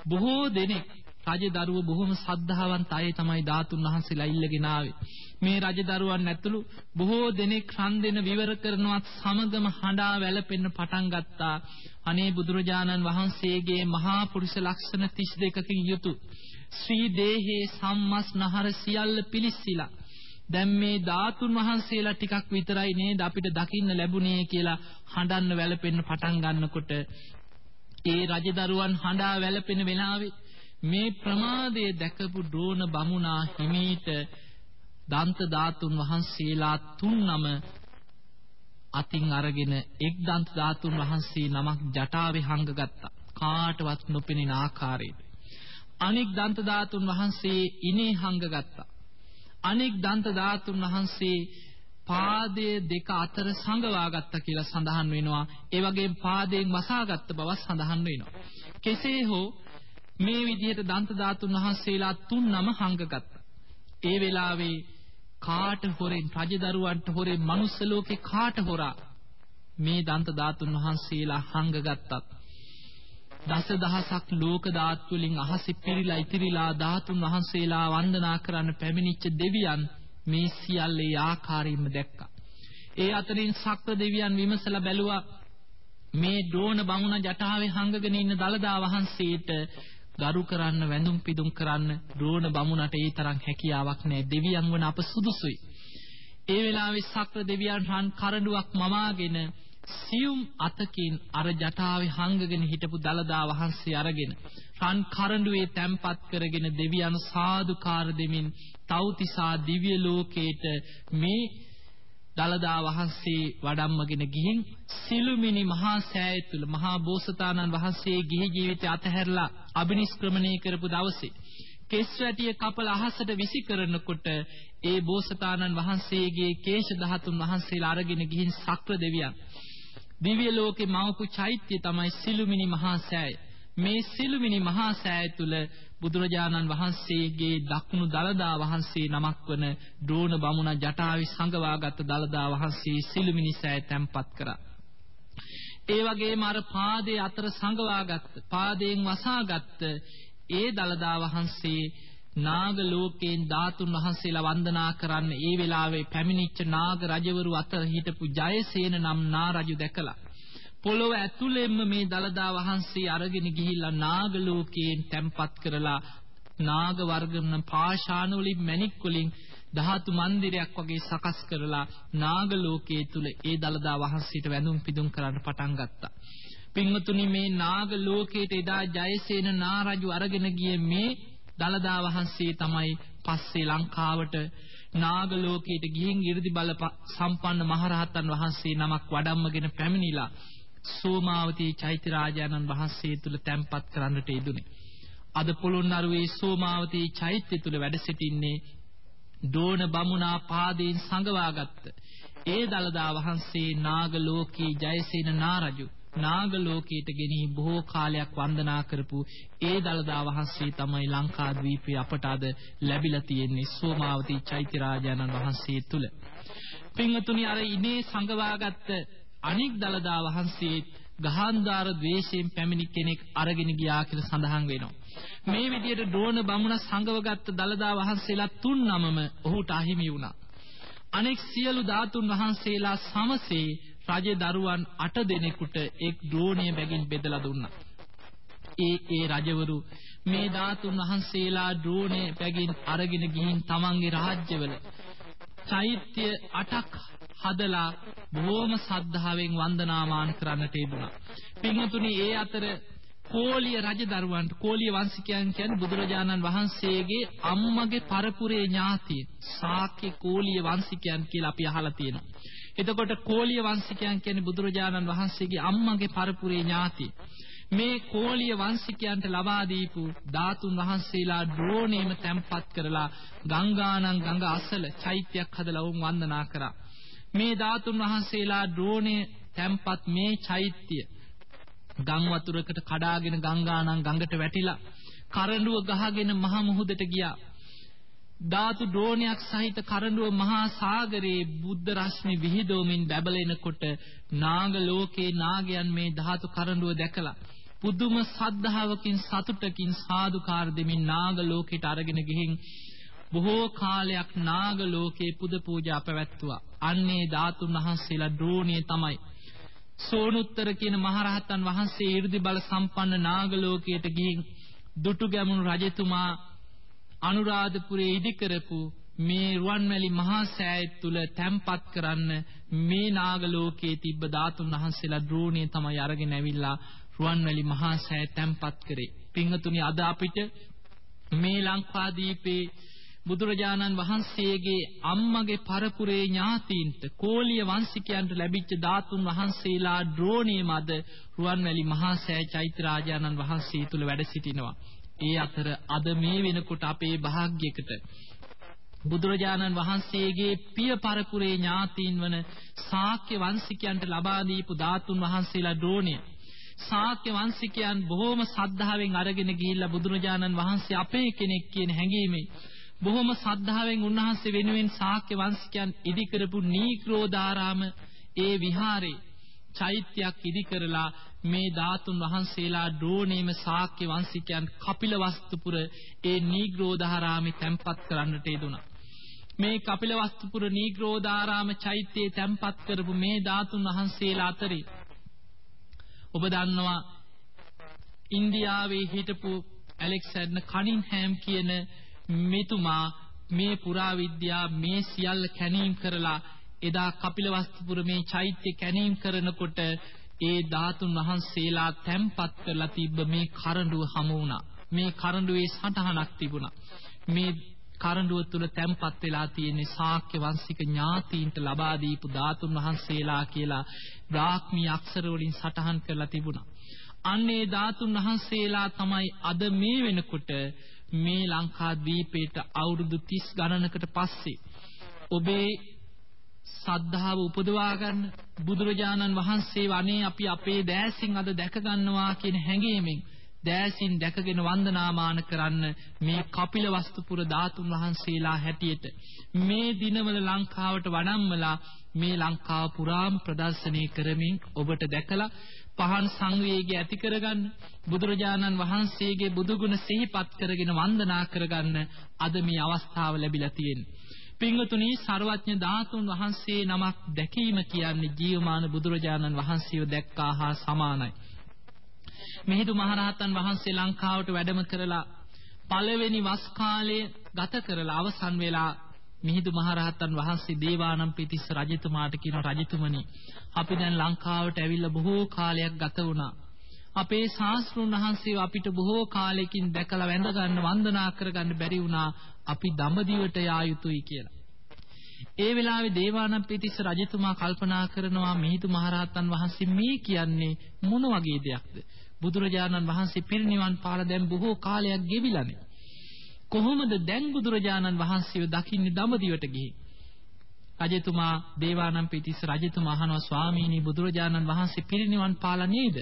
බොහෝ දෙනෙක් රජදරුව බොහොම සද්ධාවන්ත අය තමයි ධාතුන් වහන්සේලා ඉල්ලගෙන ආවේ. මේ රජදරුවන් ඇතුළු බොහෝ දෙනෙක් රන් දෙන විවර කරනවත් සමගම හඬා වැළපෙන්න පටන් ගත්තා. අනේ බුදුරජාණන් වහන්සේගේ මහා පුරුෂ ලක්ෂණ 32කින් යුතු ශ්‍රී දේහේ සම්මස් නහර සියල්ල පිලිස්සිලා. දැන් මේ ධාතුන් වහන්සේලා ටිකක් විතරයි නේද අපිට දකින්න ලැබුණේ කියලා හඬන්න වැළපෙන්න පටන් ගන්නකොට. ඒ රජදරුවන් හඬා වැළපෙන වෙලාවේ මේ ප්‍රමාදය දැකපු ඩ්‍රෝන බමුණා හිමීට දන්ත ධාතුන් වහන්සේලා තුන්නම අතින් අරගෙන එක් දන්ත ධාතුන් වහන්සේ නමක් ජටාවේ හංගගත්තා. කාටවත් නොපෙනෙන ආකාරයට. අනෙක් දන්ත ධාතුන් වහන්සේ ඉනේ හංගගත්තා අනෙක් දන්ත ධාතුන් වහන්සේ පාදයේ දෙක අතර සංගවා ගත්තා කියලා සඳහන් වෙනවා. ඒ වගේම පාදයෙන් වසාගත්ත බව සඳහන් වෙනවා. කෙසේ හෝ මේ විදිහට දන්ත ධාතුන් වහන්සේලා තුන් නම හංගගත්තා. ඒ වෙලාවේ කාට හොරෙන් රජදරුවන්ට හොරෙන් මනුස්ස ලෝකේ කාට හොරා මේ දන්ත ධාතුන් වහන්සේලා හංගගත්තත් දස දහසක් ලෝක ධාත් වලින් අහසෙ පිරීලා ඉතිරිලා ධාතුන් වහන්සේලා වන්දනා කරන්න පැමිණිච්ච දෙවියන් මේ සියල්ලේ ආකාරයෙන්ම දැක්කා. ඒ අතරින් සක්‍ර දෙවියන් විමසලා බැලුවා මේ ඩෝන බමුණ ජටාවේ හංගගෙන ඉන්න දලදා වහන්සේට ගරු කරන්න වැඳුම් පිදුම් කරන්න ඩෝන බමුණට ඒ තරම් හැකියාවක් නැහැ. දෙවියන් වන අප සුදුසුයි. ඒ වෙලාවේ සක්‍ර දෙවියන් රන් කරඬුවක් මමාගෙන සියුම් අතකින් අර ජටාවේ හංගගෙන හිටපු දලදා වහන්සේ අරගෙන රන් කරඬුවේ තැම්පත් කරගෙන දෙවියන් සාදුකාර දෙමින් තව්තිසා දිව්‍ය ලෝකේට මේ දලදා වහන්සේ වඩම්මගෙන ගිහින් සිළුමිණි මහා සෑය තුල මහා බෝසතාණන් වහන්සේ ගිහි ජීවිතය අතහැරලා අබිනිෂ්ක්‍රමණය කරපු දවසේ කෙස් වැටිය කපල අහසට විසි කරනකොට ඒ බෝසතාණන් වහන්සේගේ කේශ ධාතුන් වහන්සේලා අරගෙන ගිහින් සක්‍ර දෙවියන් දිව්‍ය ලෝකේ මවපු චෛත්‍ය තමයි සිළුමිණි මහා සෑය. මේ සිළුමිණි මහා සෑය තුල බුදුරජාණන් වහන්සේගේ දක්ුණු දලදා වහන්සේ නමක් වන ඩ්‍රෝන බමුණ ජටාවි සංගවාගත් දලදා වහන්සේ සිළුමිණි සෑය තැන්පත් කරා. ඒ වගේම අර පාදයේ අතර සංගවාගත් පාදයෙන් වසාගත් ඒ දලදා වහන්සේ නාග ලෝකයෙන් ධාතුන් වහන්සේලා වන්දනා කරන්න ඒ වෙලාවේ පැමිණිච්ච නාග රජවරු අතර හිටපු ජයසේන නම් නා රජු දැකලා පොළොව ඇතුළෙන්ම මේ දලදා වහන්සේ අරගෙන ගිහිල්ලා නාග ලෝකයෙන් තැම්පත් කරලා නාග වර්ගන පාෂාණ වලින් මණික් වලින් ධාතු මන්දිරයක් වගේ සකස් කරලා නාග ලෝකයේ තුල ඒ දලදා වහන්සේට වැඳුම් පිදුම් කරන්න පටන් ගත්තා. පින්වතුනි මේ නාග ලෝකයට එදා ජයසේන නා රජු අරගෙන ගියේ මේ දලදා වහන්සේ තමයි පස්සේ ලංකාවට නාග ලෝකයට ගිහින් 이르දි බල සම්පන්න මහරහතන් වහන්සේ නමක් වඩම්මගෙන පැමිණිලා සෝමාවතී චෛත්‍ය රාජානන් වහන්සේ තුල තැන්පත් කරන්නට යෙදුනේ. අද පොළොන්නරුවේ සෝමාවතී චෛත්‍ය තුල වැඩ සිටින්නේ දෝණ බමුණා පාදයෙන් සංගවාගත්ත ඒ දලදා වහන්සේ නාග ලෝකී ජයසේන නාරජු නාග ලෝකයට ගෙනී බොහෝ කාලයක් වන්දනා කරපු ඒ දලදා වහන්සේ තමයි ලංකාද්වීපයේ අපට අද ලැබිලා තියෙන්නේ සෝමාවතී චෛත්‍ය රාජානන් වහන්සේ තුල. පින්වතුනි අර ඉනේ සංගවාගත්ත අනික් දලදා වහන්සේ ගහන්දාර ද්වේෂයෙන් පැමිණි කෙනෙක් අරගෙන ගියා කියලා සඳහන් වෙනවා. මේ විදිහට ඩෝන බමුණ සංගවගත්ත දලදා වහන්සේලා තුන් නමම ඔහුට අහිමි වුණා. අනෙක් සියලු ධාතුන් වහන්සේලා සමසේ රජ දරුවන් 8 දෙනෙකුට එක් ද්‍රෝණිය බැගින් බෙදලා දුන්නා. ඒ ඒ රජවරු මේ ධාතුන් වහන්සේලා ද්‍රෝණය බැගින් අරගෙන ගිහින් තමන්ගේ රාජ්‍යවල චෛත්‍ය 8ක් හදලා බොහොම සද්ධාවෙන් වන්දනාමාන කරන්නට යෙදුණා. පින්වතුනි ඒ අතර කෝලිය රජදරුවන්ට කෝලිය වංශිකයන් කියන්නේ බුදුරජාණන් වහන්සේගේ අම්මගේ පරපුරේ ඥාතිය. ශාක්‍ය කෝලිය වංශිකයන් කියලා අපි අහලා තියෙනවා. එතකොට කෝලිය වංශිකයන් කියන්නේ බුදුරජාණන් වහන්සේගේ අම්මගේ පරපුරේ ඥාති. මේ කෝලිය වංශිකයන්ට ලබා දීපු ධාතුන් වහන්සේලා ඩ්‍රෝණේම තැම්පත් කරලා ගංගානම් ගඟ අසල චෛත්‍යයක් හදලා වුන් වන්දනා කරා. මේ ධාතුන් වහන්සේලා ඩ්‍රෝණේ තැම්පත් මේ චෛත්‍ය ගම් වතුරකට කඩාගෙන ගංගානම් ගඟට වැටිලා කරඬුව ගහගෙන මහ මුහුදට ගියා. ධාතු ඩ්‍රෝණයක් සහිත කරඬුව මහා සාගරයේ බුද්ධ රශ්මි විහිදෝමින් බැබලෙනකොට නාග ලෝකේ නාගයන් මේ ධාතු කරඬුව දැකලා පුදුම සද්ධාවකින් සතුටකින් සාදුකාර දෙමින් නාග ලෝකයට අරගෙන ගිහින් බොහෝ කාලයක් නාග ලෝකේ පුද පූජා පැවැත්තුවා. අන්නේ ධාතුන් වහන්සේලා ද්‍රෝණිය තමයි. සෝනුත්තර කියන මහරහතන් වහන්සේ 이르දි බල සම්පන්න නාග ලෝකයට ගිහින් දුටු ගැමුණු රජතුමා අනුරාධපුරයේ ඉදි කරපු මේ රුවන්වැලි මහා සෑය තුල තැම්පත් කරන්න මේ නාග ලෝකයේ තිබ්බ ධාතුන් වහන්සේලා ද්‍රෝණිය තමයි අරගෙන ඇවිල්ලා රුවන්වැලි මහා සෑය තැම්පත් කරේ. පින්වතුනි අද අපිට මේ ලංකාදීපේ බුදුරජාණන් වහන්සේගේ අම්මගේ පරපුරේ ඥාතීන්ට කෝලිය වංශිකයන්ට ලැබිච්ච ධාතුන් වහන්සේලා ද්‍රෝණිය මද රුවන්වැලි මහා සෑය චෛත්‍යරාජානන් වහන්සේ තුල වැඩ සිටිනවා. ඒ අතර අද මේ වෙනකොට අපේ වාග්යකට බුදුරජාණන් වහන්සේගේ පිය පරපුරේ ඥාතීන් වන ශාක්‍ය වංශිකයන්ට ලබා දීපු ධාතුන් වහන්සේලා ද්‍රෝණිය. ශාක්‍ය වංශිකයන් බොහොම සද්ධාවෙන් අරගෙන ගිහිල්ලා බුදුරජාණන් වහන්සේ අපේ කෙනෙක් කියන හැඟීමේ බොහොම සද්ධාවෙන් උන්වහන්සේ වෙනුවෙන් ශාක්‍ය වංශිකයන් ඉදි කරපු නීක්‍රෝධාරාම ඒ විහාරේ චෛත්‍යයක් ඉදි කරලා මේ ධාතුන් වහන්සේලා ඩ්‍රෝණේම ශාක්‍ය වංශිකයන් කපිලවස්තුපුර ඒ නීග්‍රෝධාරාමේ තැන්පත් කරන්නට යෙදුණා. මේ කපිලවස්තුපුර නීග්‍රෝධාරාම චෛත්‍යයේ තැන්පත් කරපු මේ ධාතුන් වහන්සේලා අතරේ ඔබ දන්නවා ඉන්දියාවේ හිටපු ඇලෙක්සැන්ඩර් කනින්හෑම් කියන මෙතුමා මේ පුරාවිද්‍යා මේ සියල්ල කැණීම් කරලා එදා කපිලවස්තුපුර මේ චෛත්‍ය කැණීම් කරනකොට ඒ ධාතුන් වහන්සේලා තැම්පත් කරලා තිබ්බ මේ කරඬුව හමු වුණා. මේ කරඬුවේ සටහනක් තිබුණා. මේ කරඬුව තුල තැම්පත් වෙලා තියෙන්නේ ශාක්‍ය වංශික ඥාතීන්ට ලබා දීපු ධාතුන් වහන්සේලා කියලා බ්‍රාහ්මී අක්ෂර වලින් සටහන් කරලා තිබුණා. අන්නේ ධාතුන් වහන්සේලා තමයි අද මේ වෙනකොට මේ ලංකා දීපේට අවුරුදු 30 ගණනකට පස්සේ ඔබේ සද්ධාව උපදවා ගන්න බුදුරජාණන් වහන්සේ වනේ අපි අපේ දෑසින් අද දැක ගන්නවා කියන හැඟීමෙන් දෑසින් දැකගෙන වන්දනාමාන කරන්න මේ කපිලවස්තුපුර ධාතුන් වහන්සේලා හැටියට මේ දිනවල ලංකාවට වඩම්මලා මේ ලංකාව පුරාම ප්‍රදර්ශනය කරමින් ඔබට දැකලා පහන් සංවේගය ඇති කරගන්න බුදුරජාණන් වහන්සේගේ බුදුගුණ සිහිපත් කරගෙන වන්දනා කරගන්න අද මේ අවස්ථාව ලැබිලා තියෙන්නේ. පින්වතුනි ਸਰවඥ ධාතුන් වහන්සේ නමක් දැකීම කියන්නේ ජීවමාන බුදුරජාණන් වහන්සේව දැක්කා හා සමානයි. මිහිඳු මහරහතන් වහන්සේ ලංකාවට වැඩම කරලා පළවෙනි වස් කාලය ගත කරලා අවසන් වෙලා මිහිඳු මහරහතන් වහන්සේ දේවානම්පියතිස්ස රජතුමාට කියන රජතුමනි අපි දැන් ලංකාවට ඇවිල්ලා බොහෝ කාලයක් ගත වුණා. අපේ ශාස්ත්‍රුන් වහන්සේව අපිට බොහෝ කාලෙකින් දැකලා වැඳ ගන්න වන්දනා කරගන්න බැරි වුණා. අපි දඹදිවට යා යුතුයි කියලා. ඒ වෙලාවේ දේවානම්පියතිස්ස රජතුමා කල්පනා කරනවා මිහිඳු මහරහතන් වහන්සේ මේ කියන්නේ මොන වගේ දෙයක්ද? බුදුරජාණන් වහන්සේ පිරිනිවන් පාලා දැන් බොහෝ කාලයක් ගෙවිලානේ. කොහොමද දැන් බුදුරජාණන් වහන්සේව දකින්නේ දඹදිවට ගිහින්? රජතුමා දේවානම්පියතිස්ස රජතුමා අහනවා ස්වාමීනි බුදුරජාණන් වහන්සේ පිරිනිවන් පාලා නේද?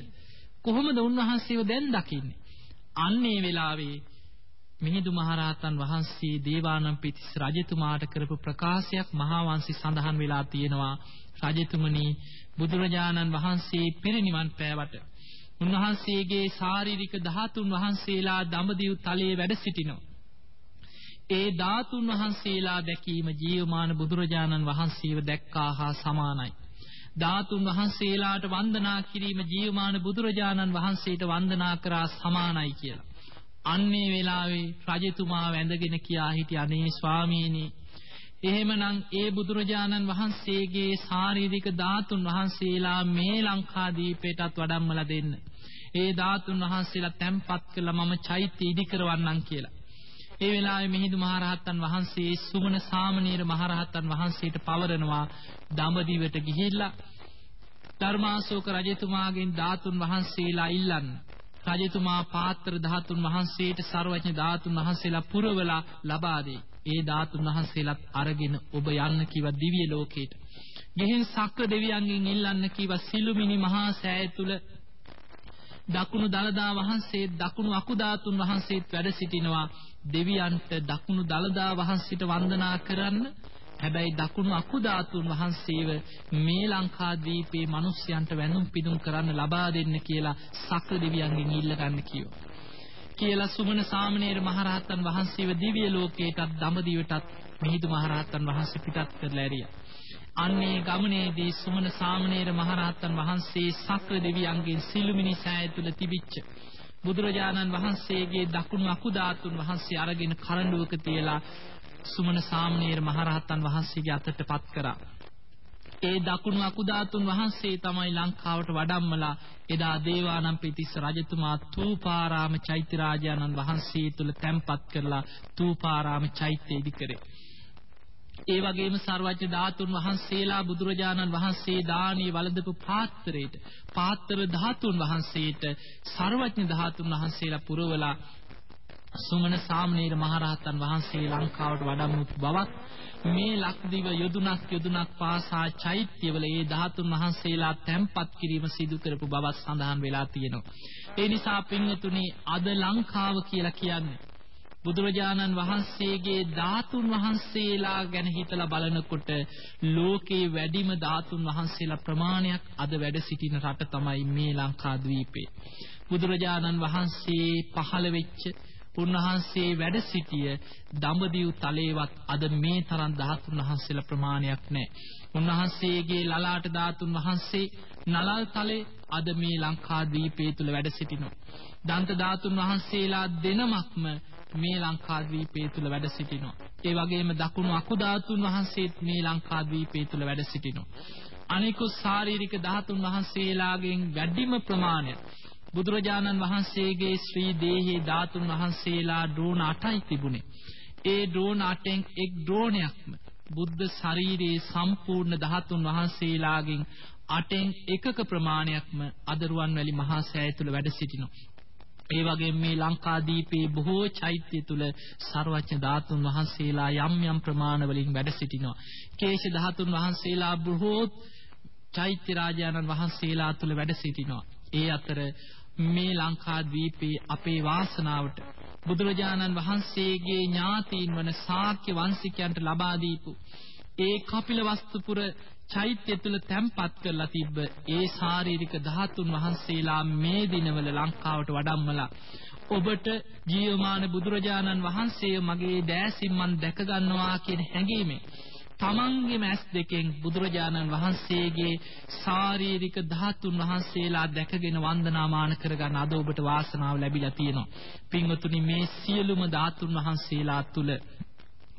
කොහොමද උන්වහන්සේව දැන් දකින්නේ? අන්නේ වෙලාවේ මිහිඳු මහරහතන් වහන්සේ දේවානම්පියතිස්ස රජතුමාට කරපු ප්‍රකාශයක් මහා වංශي සඳහන් වෙලා තියෙනවා. රජතුමනි බුදුරජාණන් වහන්සේ පිරිනිවන් පෑවට උන්වහන්සේගේ ශාරීරික ධාතුන් වහන්සේලා දඹදිව් තලයේ වැඩ සිටිනවා. ඒ ධාතුන් වහන්සේලා දැකීම ජීවමාන බුදුරජාණන් වහන්සේව දැක්කා හා සමානයි. ධාතුන් වහන්සේලාට වන්දනා කිරීම ජීවමාන බුදුරජාණන් වහන්සේට වන්දනා කරා සමානයි කියලා. අන්නේ වෙලාවේ රජතුමා වැඳගෙන කියා හිටි අනේ ස්වාමීනි එහෙමනම් ඒ බුදුරජාණන් වහන්සේගේ ශාරීරික ධාතුන් වහන්සේලා මේ ලංකාදීපයටත් වඩම්මලා දෙන්න. ඒ ධාතුන් වහන්සේලා තැම්පත් කළා මම චෛත්‍ය ඉදි කරවන්නම් කියලා. ඒ වෙලාවේ මිහිඳු මහරහතන් වහන්සේ සුමන සාමණේර මහරහතන් වහන්සේට පවරනවා දඹදිවට ගිහිල්ලා ධර්මාශෝක රජතුමාගෙන් ධාතුන් වහන්සේලා ඉල්ලන්න. රජතුමා පාත්‍ර ධාතුන් වහන්සේට ਸਰවඥ ධාතුන් වහන්සේලා පුරවලා ලබා දෙයි. ඒ ධාතුන් වහන්සේලාත් අරගෙන ඔබ යන්න කිව්වා දිව්‍ය ලෝකයට. ගෙහින් සක්‍ර දෙවියන්ගෙන් ඉල්ලන්න කිව්වා සිළුමිණි මහා සෑය තුල දකුණු දලදා වහන්සේ දකුණු අකුධාතුන් වහන්සේත් වැඩ සිටිනවා දෙවියන්ට දකුණු දලදා වහන්සේට වන්දනා කරන්න හැබැයි දකුණු අකුධාතුන් වහන්සේව මේ ලංකාද්වීපේ මිනිස්යන්ට වැඳුම් පිදුම් කරන්න ලබා දෙන්න කියලා සක්‍ර දෙවියන්ගෙන් ඉල්ල ගන්න කිව්වා. කියලා සුමන සාමණේර මහරහතන් වහන්සේව දිව්‍ය ලෝකයටත් දඹදිවටත් මිහිඳු මහරහතන් වහන්සේ පිටත් කරලා ඇරියා. අන්නේ ගමනේදී සුමන සාමණේර මහරහතන් වහන්සේ සක්‍ර දෙවියන්ගෙන් සිළුමිණි සෑය තුල තිබිච්ච බුදුරජාණන් වහන්සේගේ දකුණු අකුධාතුන් වහන්සේ අරගෙන කරඬුවක තියලා සුමන සාමණේර මහරහතන් වහන්සේගේ අතටපත් කරා. ඒ දකුණු අකුධාතුන් වහන්සේ තමයි ලංකාවට වඩම්මලා එදා දේවානම්පියතිස්ස රජතුමා තූපාරාම චෛත්‍ය රාජානන් වහන්සේ තුල තැන්පත් කරලා තූපාරාම චෛත්‍ය ඉදි කරේ. ඒ වගේම සර්වඥ ධාතුන් වහන්සේලා බුදුරජාණන් වහන්සේ දානීය වළඳපු පාත්‍රයට පාත්‍ර ධාතුන් වහන්සේට සර්වඥ ධාතුන් වහන්සේලා පුරවලා සුමන සාමණේර මහරහතන් වහන්සේ ලංකාවට වඩම්මු බවත් මේ ලක්දිව යොදුනක් යොදුනක් පාසා චෛත්‍යවල ඒ ධාතුන් වහන්සේලා තැන්පත් කිරීම සිදු කරපු බවත් සඳහන් වෙලා තියෙනවා. ඒ නිසා පින්වතුනි අද ලංකාව කියලා කියන්නේ බුදුරජාණන් වහන්සේගේ ධාතුන් වහන්සේලා ගැන හිතලා බලනකොට ලෝකේ වැඩිම ධාතුන් වහන්සේලා ප්‍රමාණයක් අද වැඩ සිටින රට තමයි මේ ලංකාද්වීපේ. බුදුරජාණන් වහන්සේ පහළ වෙච්ච උන්වහන්සේ වැඩ සිටිය දඹදිව් තලයේවත් අද මේ තරම් ධාතුන් වහන්සේලා ප්‍රමාණයක් නැහැ. උන්වහන්සේගේ ලලාට ධාතුන් වහන්සේ නලල් තලේ අද මේ ලංකාද්වීපයේ තුල වැඩ සිටිනවා. දන්ත ධාතුන් වහන්සේලා දෙනමක්ම මේ ලංකාද්වීපයේ තුල වැඩ සිටිනවා. ඒ වගේම දකුණු අකු ධාතුන් වහන්සේත් මේ ලංකාද්වීපයේ තුල වැඩ සිටිනවා. අනිකුත් ශාරීරික ධාතුන් වහන්සේලාගෙන් වැඩිම ප්‍රමාණය බුදුරජාණන් වහන්සේගේ ශ්‍රී දේහේ ධාතුන් වහන්සේලා ඩ්‍රෝන 8යි තිබුණේ. ඒ ඩ්‍රෝන 8න් එක් ඩ්‍රෝනයක්ම බුද්ධ ශරීරයේ සම්පූර්ණ ධාතුන් වහන්සේලාගෙන් 8න් එකක ප්‍රමාණයක්ම අදරුවන් වැලි මහා සෑය තුල වැඩ සිටිනවා. ඒ වගේම මේ ලංකාදීපේ බොහෝ චෛත්‍ය තුල ਸਰවඥ ධාතුන් වහන්සේලා යම් යම් ප්‍රමාණ වලින් වැඩ සිටිනවා. කේශ ධාතුන් වහන්සේලා බොහෝ චෛත්‍ය රාජානන් වහන්සේලා තුල වැඩ සිටිනවා. ඒ අතර මේ ලංකාද්වීපේ අපේ වාසනාවට බුදුරජාණන් වහන්සේගේ ඥාතීන් වන ශාක්‍ය වංශිකයන්ට ලබා දීපු ඒ කපිලවස්තුපුර චෛත්‍ය තුල තැන්පත් කරලා තිබ්බ ඒ ශාරීරික ධාතුන් වහන්සේලා මේ දිනවල ලංකාවට වඩම්මලා ඔබට ජීවමාන බුදුරජාණන් වහන්සේ මගේ දෑසින් මන් දැක ගන්නවා කියන හැඟීමෙන් තමන්ගේම ඇස් දෙකෙන් බුදුරජාණන් වහන්සේගේ ශාරීරික ධාතුන් වහන්සේලා දැකගෙන වන්දනාමාන කරගන්න අද ඔබට වාසනාව ලැබිලා තියෙනවා. පින්වතුනි මේ සියලුම ධාතුන් වහන්සේලා තුල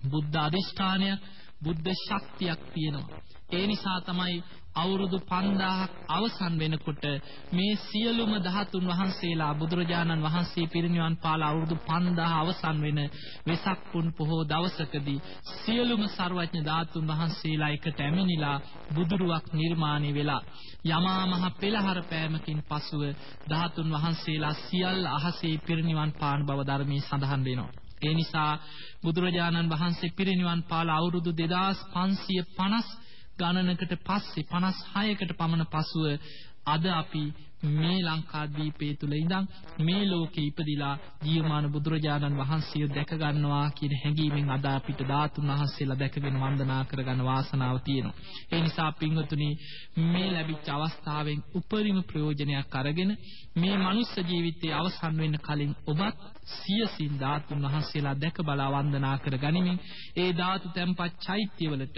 බුද්ධ අධිෂ්ඨානයක් බුද්ධ ශක්තියක් තියෙනවා. ඒ නිසා තමයි අවුරුදු 5000ක් අවසන් වෙනකොට මේ සියලුම ධාතුන් වහන්සේලා බුදුරජාණන් වහන්සේ පිරිනිවන් පාලා අවුරුදු 5000 අවසන් වෙන වෙසක් පුන් පොහෝ දවසකදී සියලුම ਸਰවඥ ධාතුන් වහන්සේලා එකට ඇමිනිලා බුදුරුවක් නිර්මාණය වෙලා යමා මහ පෙළහර පෑමකින් පසුව ධාතුන් වහන්සේලා සියල්ල අහසේ පිරිනිවන් පාන බව ධර්මයේ සඳහන් වෙනවා. ඒ නිසා බුදුරජාණන් වහන්සේ පිරිනිවන් පාලා අවුරුදු 2550 ගණනකට පස්සේ 56කට පමණ පසුව අද අපි මේ ලංකාද්වීපයේ තුල ඉඳන් මේ ලෝකේ ඉපදිලා ජීවමාන බුදුරජාණන් වහන්සේව දැක ගන්නවා කියන හැඟීමෙන් අද අපිට ධාතුන් වහන්සේලා දැකගෙන වන්දනා කරගන්න වාසනාව තියෙනවා. ඒ නිසා පින්වතුනි මේ ලැබිච්ච අවස්ථාවෙන් උපරිම ප්‍රයෝජනයක් අරගෙන මේ මනුස්ස ජීවිතයේ අවසන් වෙන්න කලින් ඔබත් සියසින් ධාතුන් වහන්සේලා දැක බලා වන්දනා කර ගනිමින් ඒ ධාතු තැන්පත් චෛත්‍යවලට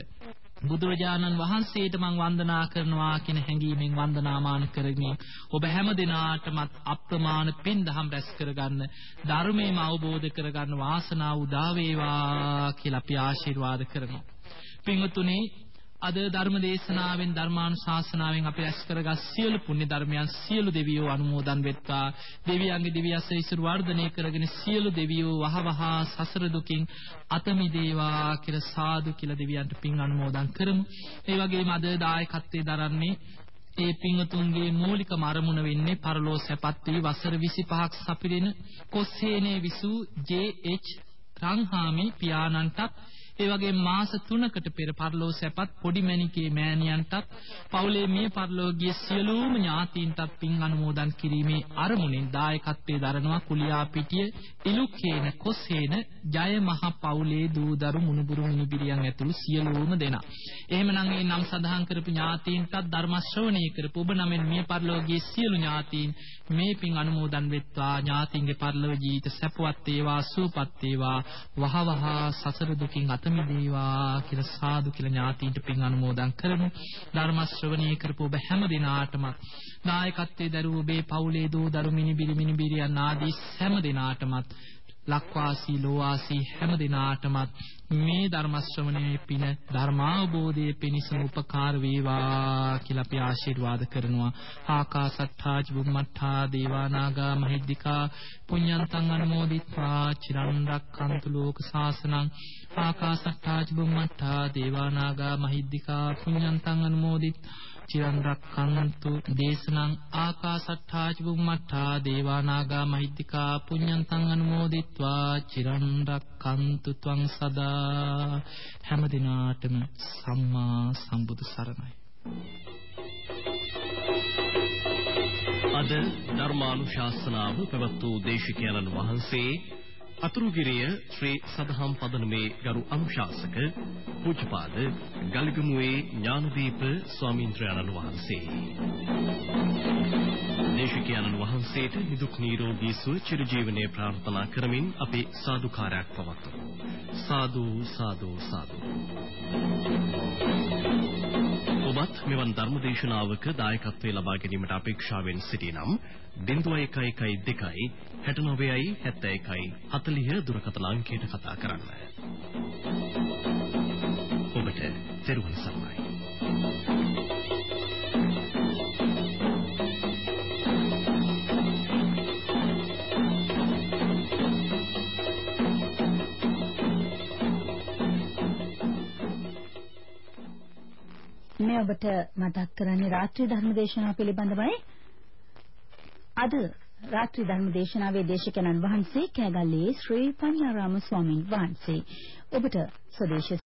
බුදුරජාණන් වහන්සේට මං වන්දනා කරනවා කියන හැඟීමෙන් වන්දනාමාන කරමින් ඔබ හැම දිනාටමත් අප්‍රමාණ පින් දහම් රැස් කරගන්න ධර්මයේම අවබෝධ කරගන්න වාසනාව උදා වේවා කියලා අපි ආශිර්වාද කරනවා. පින්වතුනි අද ධර්ම දේශනාවෙන් ධර්මානුශාසනාවෙන් අපි රැස් කරගත් සියලු පුණ්‍ය ධර්මයන් සියලු දෙවියෝ අනුමෝදන් වෙත්වා දෙවියන්ගේ දිව්‍යස ඉසුරු වර්ධනය කරගෙන සියලු දෙවියෝ වහවහ සසර දුකින් අත මිදේවා කියලා සාදු කියලා දෙවියන්ට පින් අනුමෝදන් කරමු ඒ වගේම අද දායකත්වයේ දරන්නේ ඒ පින්වතුන්ගේ මූලිකම අරමුණ වෙන්නේ පරලෝ සැපත් වී වසර 25ක් සපිරෙන කොස්සේනේ විසූ ජේ.එච්. රංහාමි පියාණන්ටත් ඒ වගේම මාස 3කට පෙර පරලෝ සැපත් පොඩි මැණිකේ මෑණියන්ටත් පවුලේ මිය පරලෝ ගිය සියලුම ඥාතීන්ටත් පින් අනුමෝදන් කිරීමේ අරමුණෙන් දායකත්වයේ දරනවා කුලියාපිටිය ඉලුක්කේන කොස්සේන ජය මහ පවුලේ දූදරු මුණුබුරු මිනිබිරියන් ඇතුළු සියලුම දෙනා. එහෙමනම් මේ නම් සඳහන් කරපු ඥාතීන්ටත් ධර්ම ශ්‍රවණය කරපු ඔබ නමෙන් මිය පරලෝ ගිය සියලු ඥාතීන් මේ පින් අනුමෝදන් වෙත්වා ඥාතීන්ගේ පරලෝ ජීවිත සැපවත් වේවා සුවපත් වේවා වහවහ සසර දුකින් අත මිදේවා කියලා සාදු කියලා ඥාතීන්ට පින් අනුමෝදන් කරමු. ධර්ම ශ්‍රවණය කරපු ඔබ හැම දිනාටම නායකත්වයේ දරුවෝ ඔබේ පවුලේ දූ දරු මිනිබිරි මිනිබිරියන් ආදී හැම දිනාටමත් ලක්වාසී ලෝවාසී හැම දිනාටමත් මේ ධර්ම ශ්‍රවණයේ පින ධර්මාභෝධයේ පිණිසම උපකාර වේවා කියලා අපි ආශිර්වාද කරනවා. ආකාසත්තා ජුම්මත්තා දේවානාගා මහිද්దికා පුඤ්ඤන්තං අනුමෝදිත්වා චිරන් රැක්කන්තු ලෝක සාසනං. ආකාසත්තා ජුම්මත්තා දේවානාගා මහිද්దికා පුඤ්ඤන්තං අනුමෝදිත්වා චිරන් රක්ඛන්තු දේශනං ආකාසට්ඨා චුම්මට්ඨා දේවානාගා මහිද්దికා පුඤ්ඤන්තං අනුමෝදිත්වා චිරන් රක්ඛන්තු ත්වං සදා හැම දිනාටම සම්මා සම්බුදු සරණයි. අද ධර්මානුශාසනාව පැවැත් වූ දේශිකානන් වහන්සේ අතුරුගිරිය ශ්‍රී සදහම් පදනමේ ගරු අනුශාසක පූජ්‍යපාද ගල්ගමුවේ ඥානදීප ස්වාමීන්ද්‍රයන්න් වහන්සේ. දේශිකානන් වහන්සේට නිදුක් නිරෝගී සුව චිරජීවනයේ ප්‍රාර්ථනා කරමින් අපි සාදුකාරයක් පවත්වමු. සාදු සාදු සාදු. ඔබත් මෙවන් ධර්මදේශනාවක දායකත්වයේ ලබා ගැනීමට අපේක්ෂාවෙන් සිටිනම් 0112 69යි 71යි 40 දුරකථන අංකයට කතා කරන්න. ඔබට තෙරුවන් සරණයි. මේ ඔබට මතක් කරන්නේ රාත්‍රී ධර්ම දේශනාව පිළිබඳවයි. අද රාත්‍රී ධර්ම දේශනාවේ දේශකයන්න් වහන්සේ කෑගල්ලේ ශ්‍රී පඤ්ඤාරාම ස්වාමින් වහන්සේ. ඔබට ස්වදේශ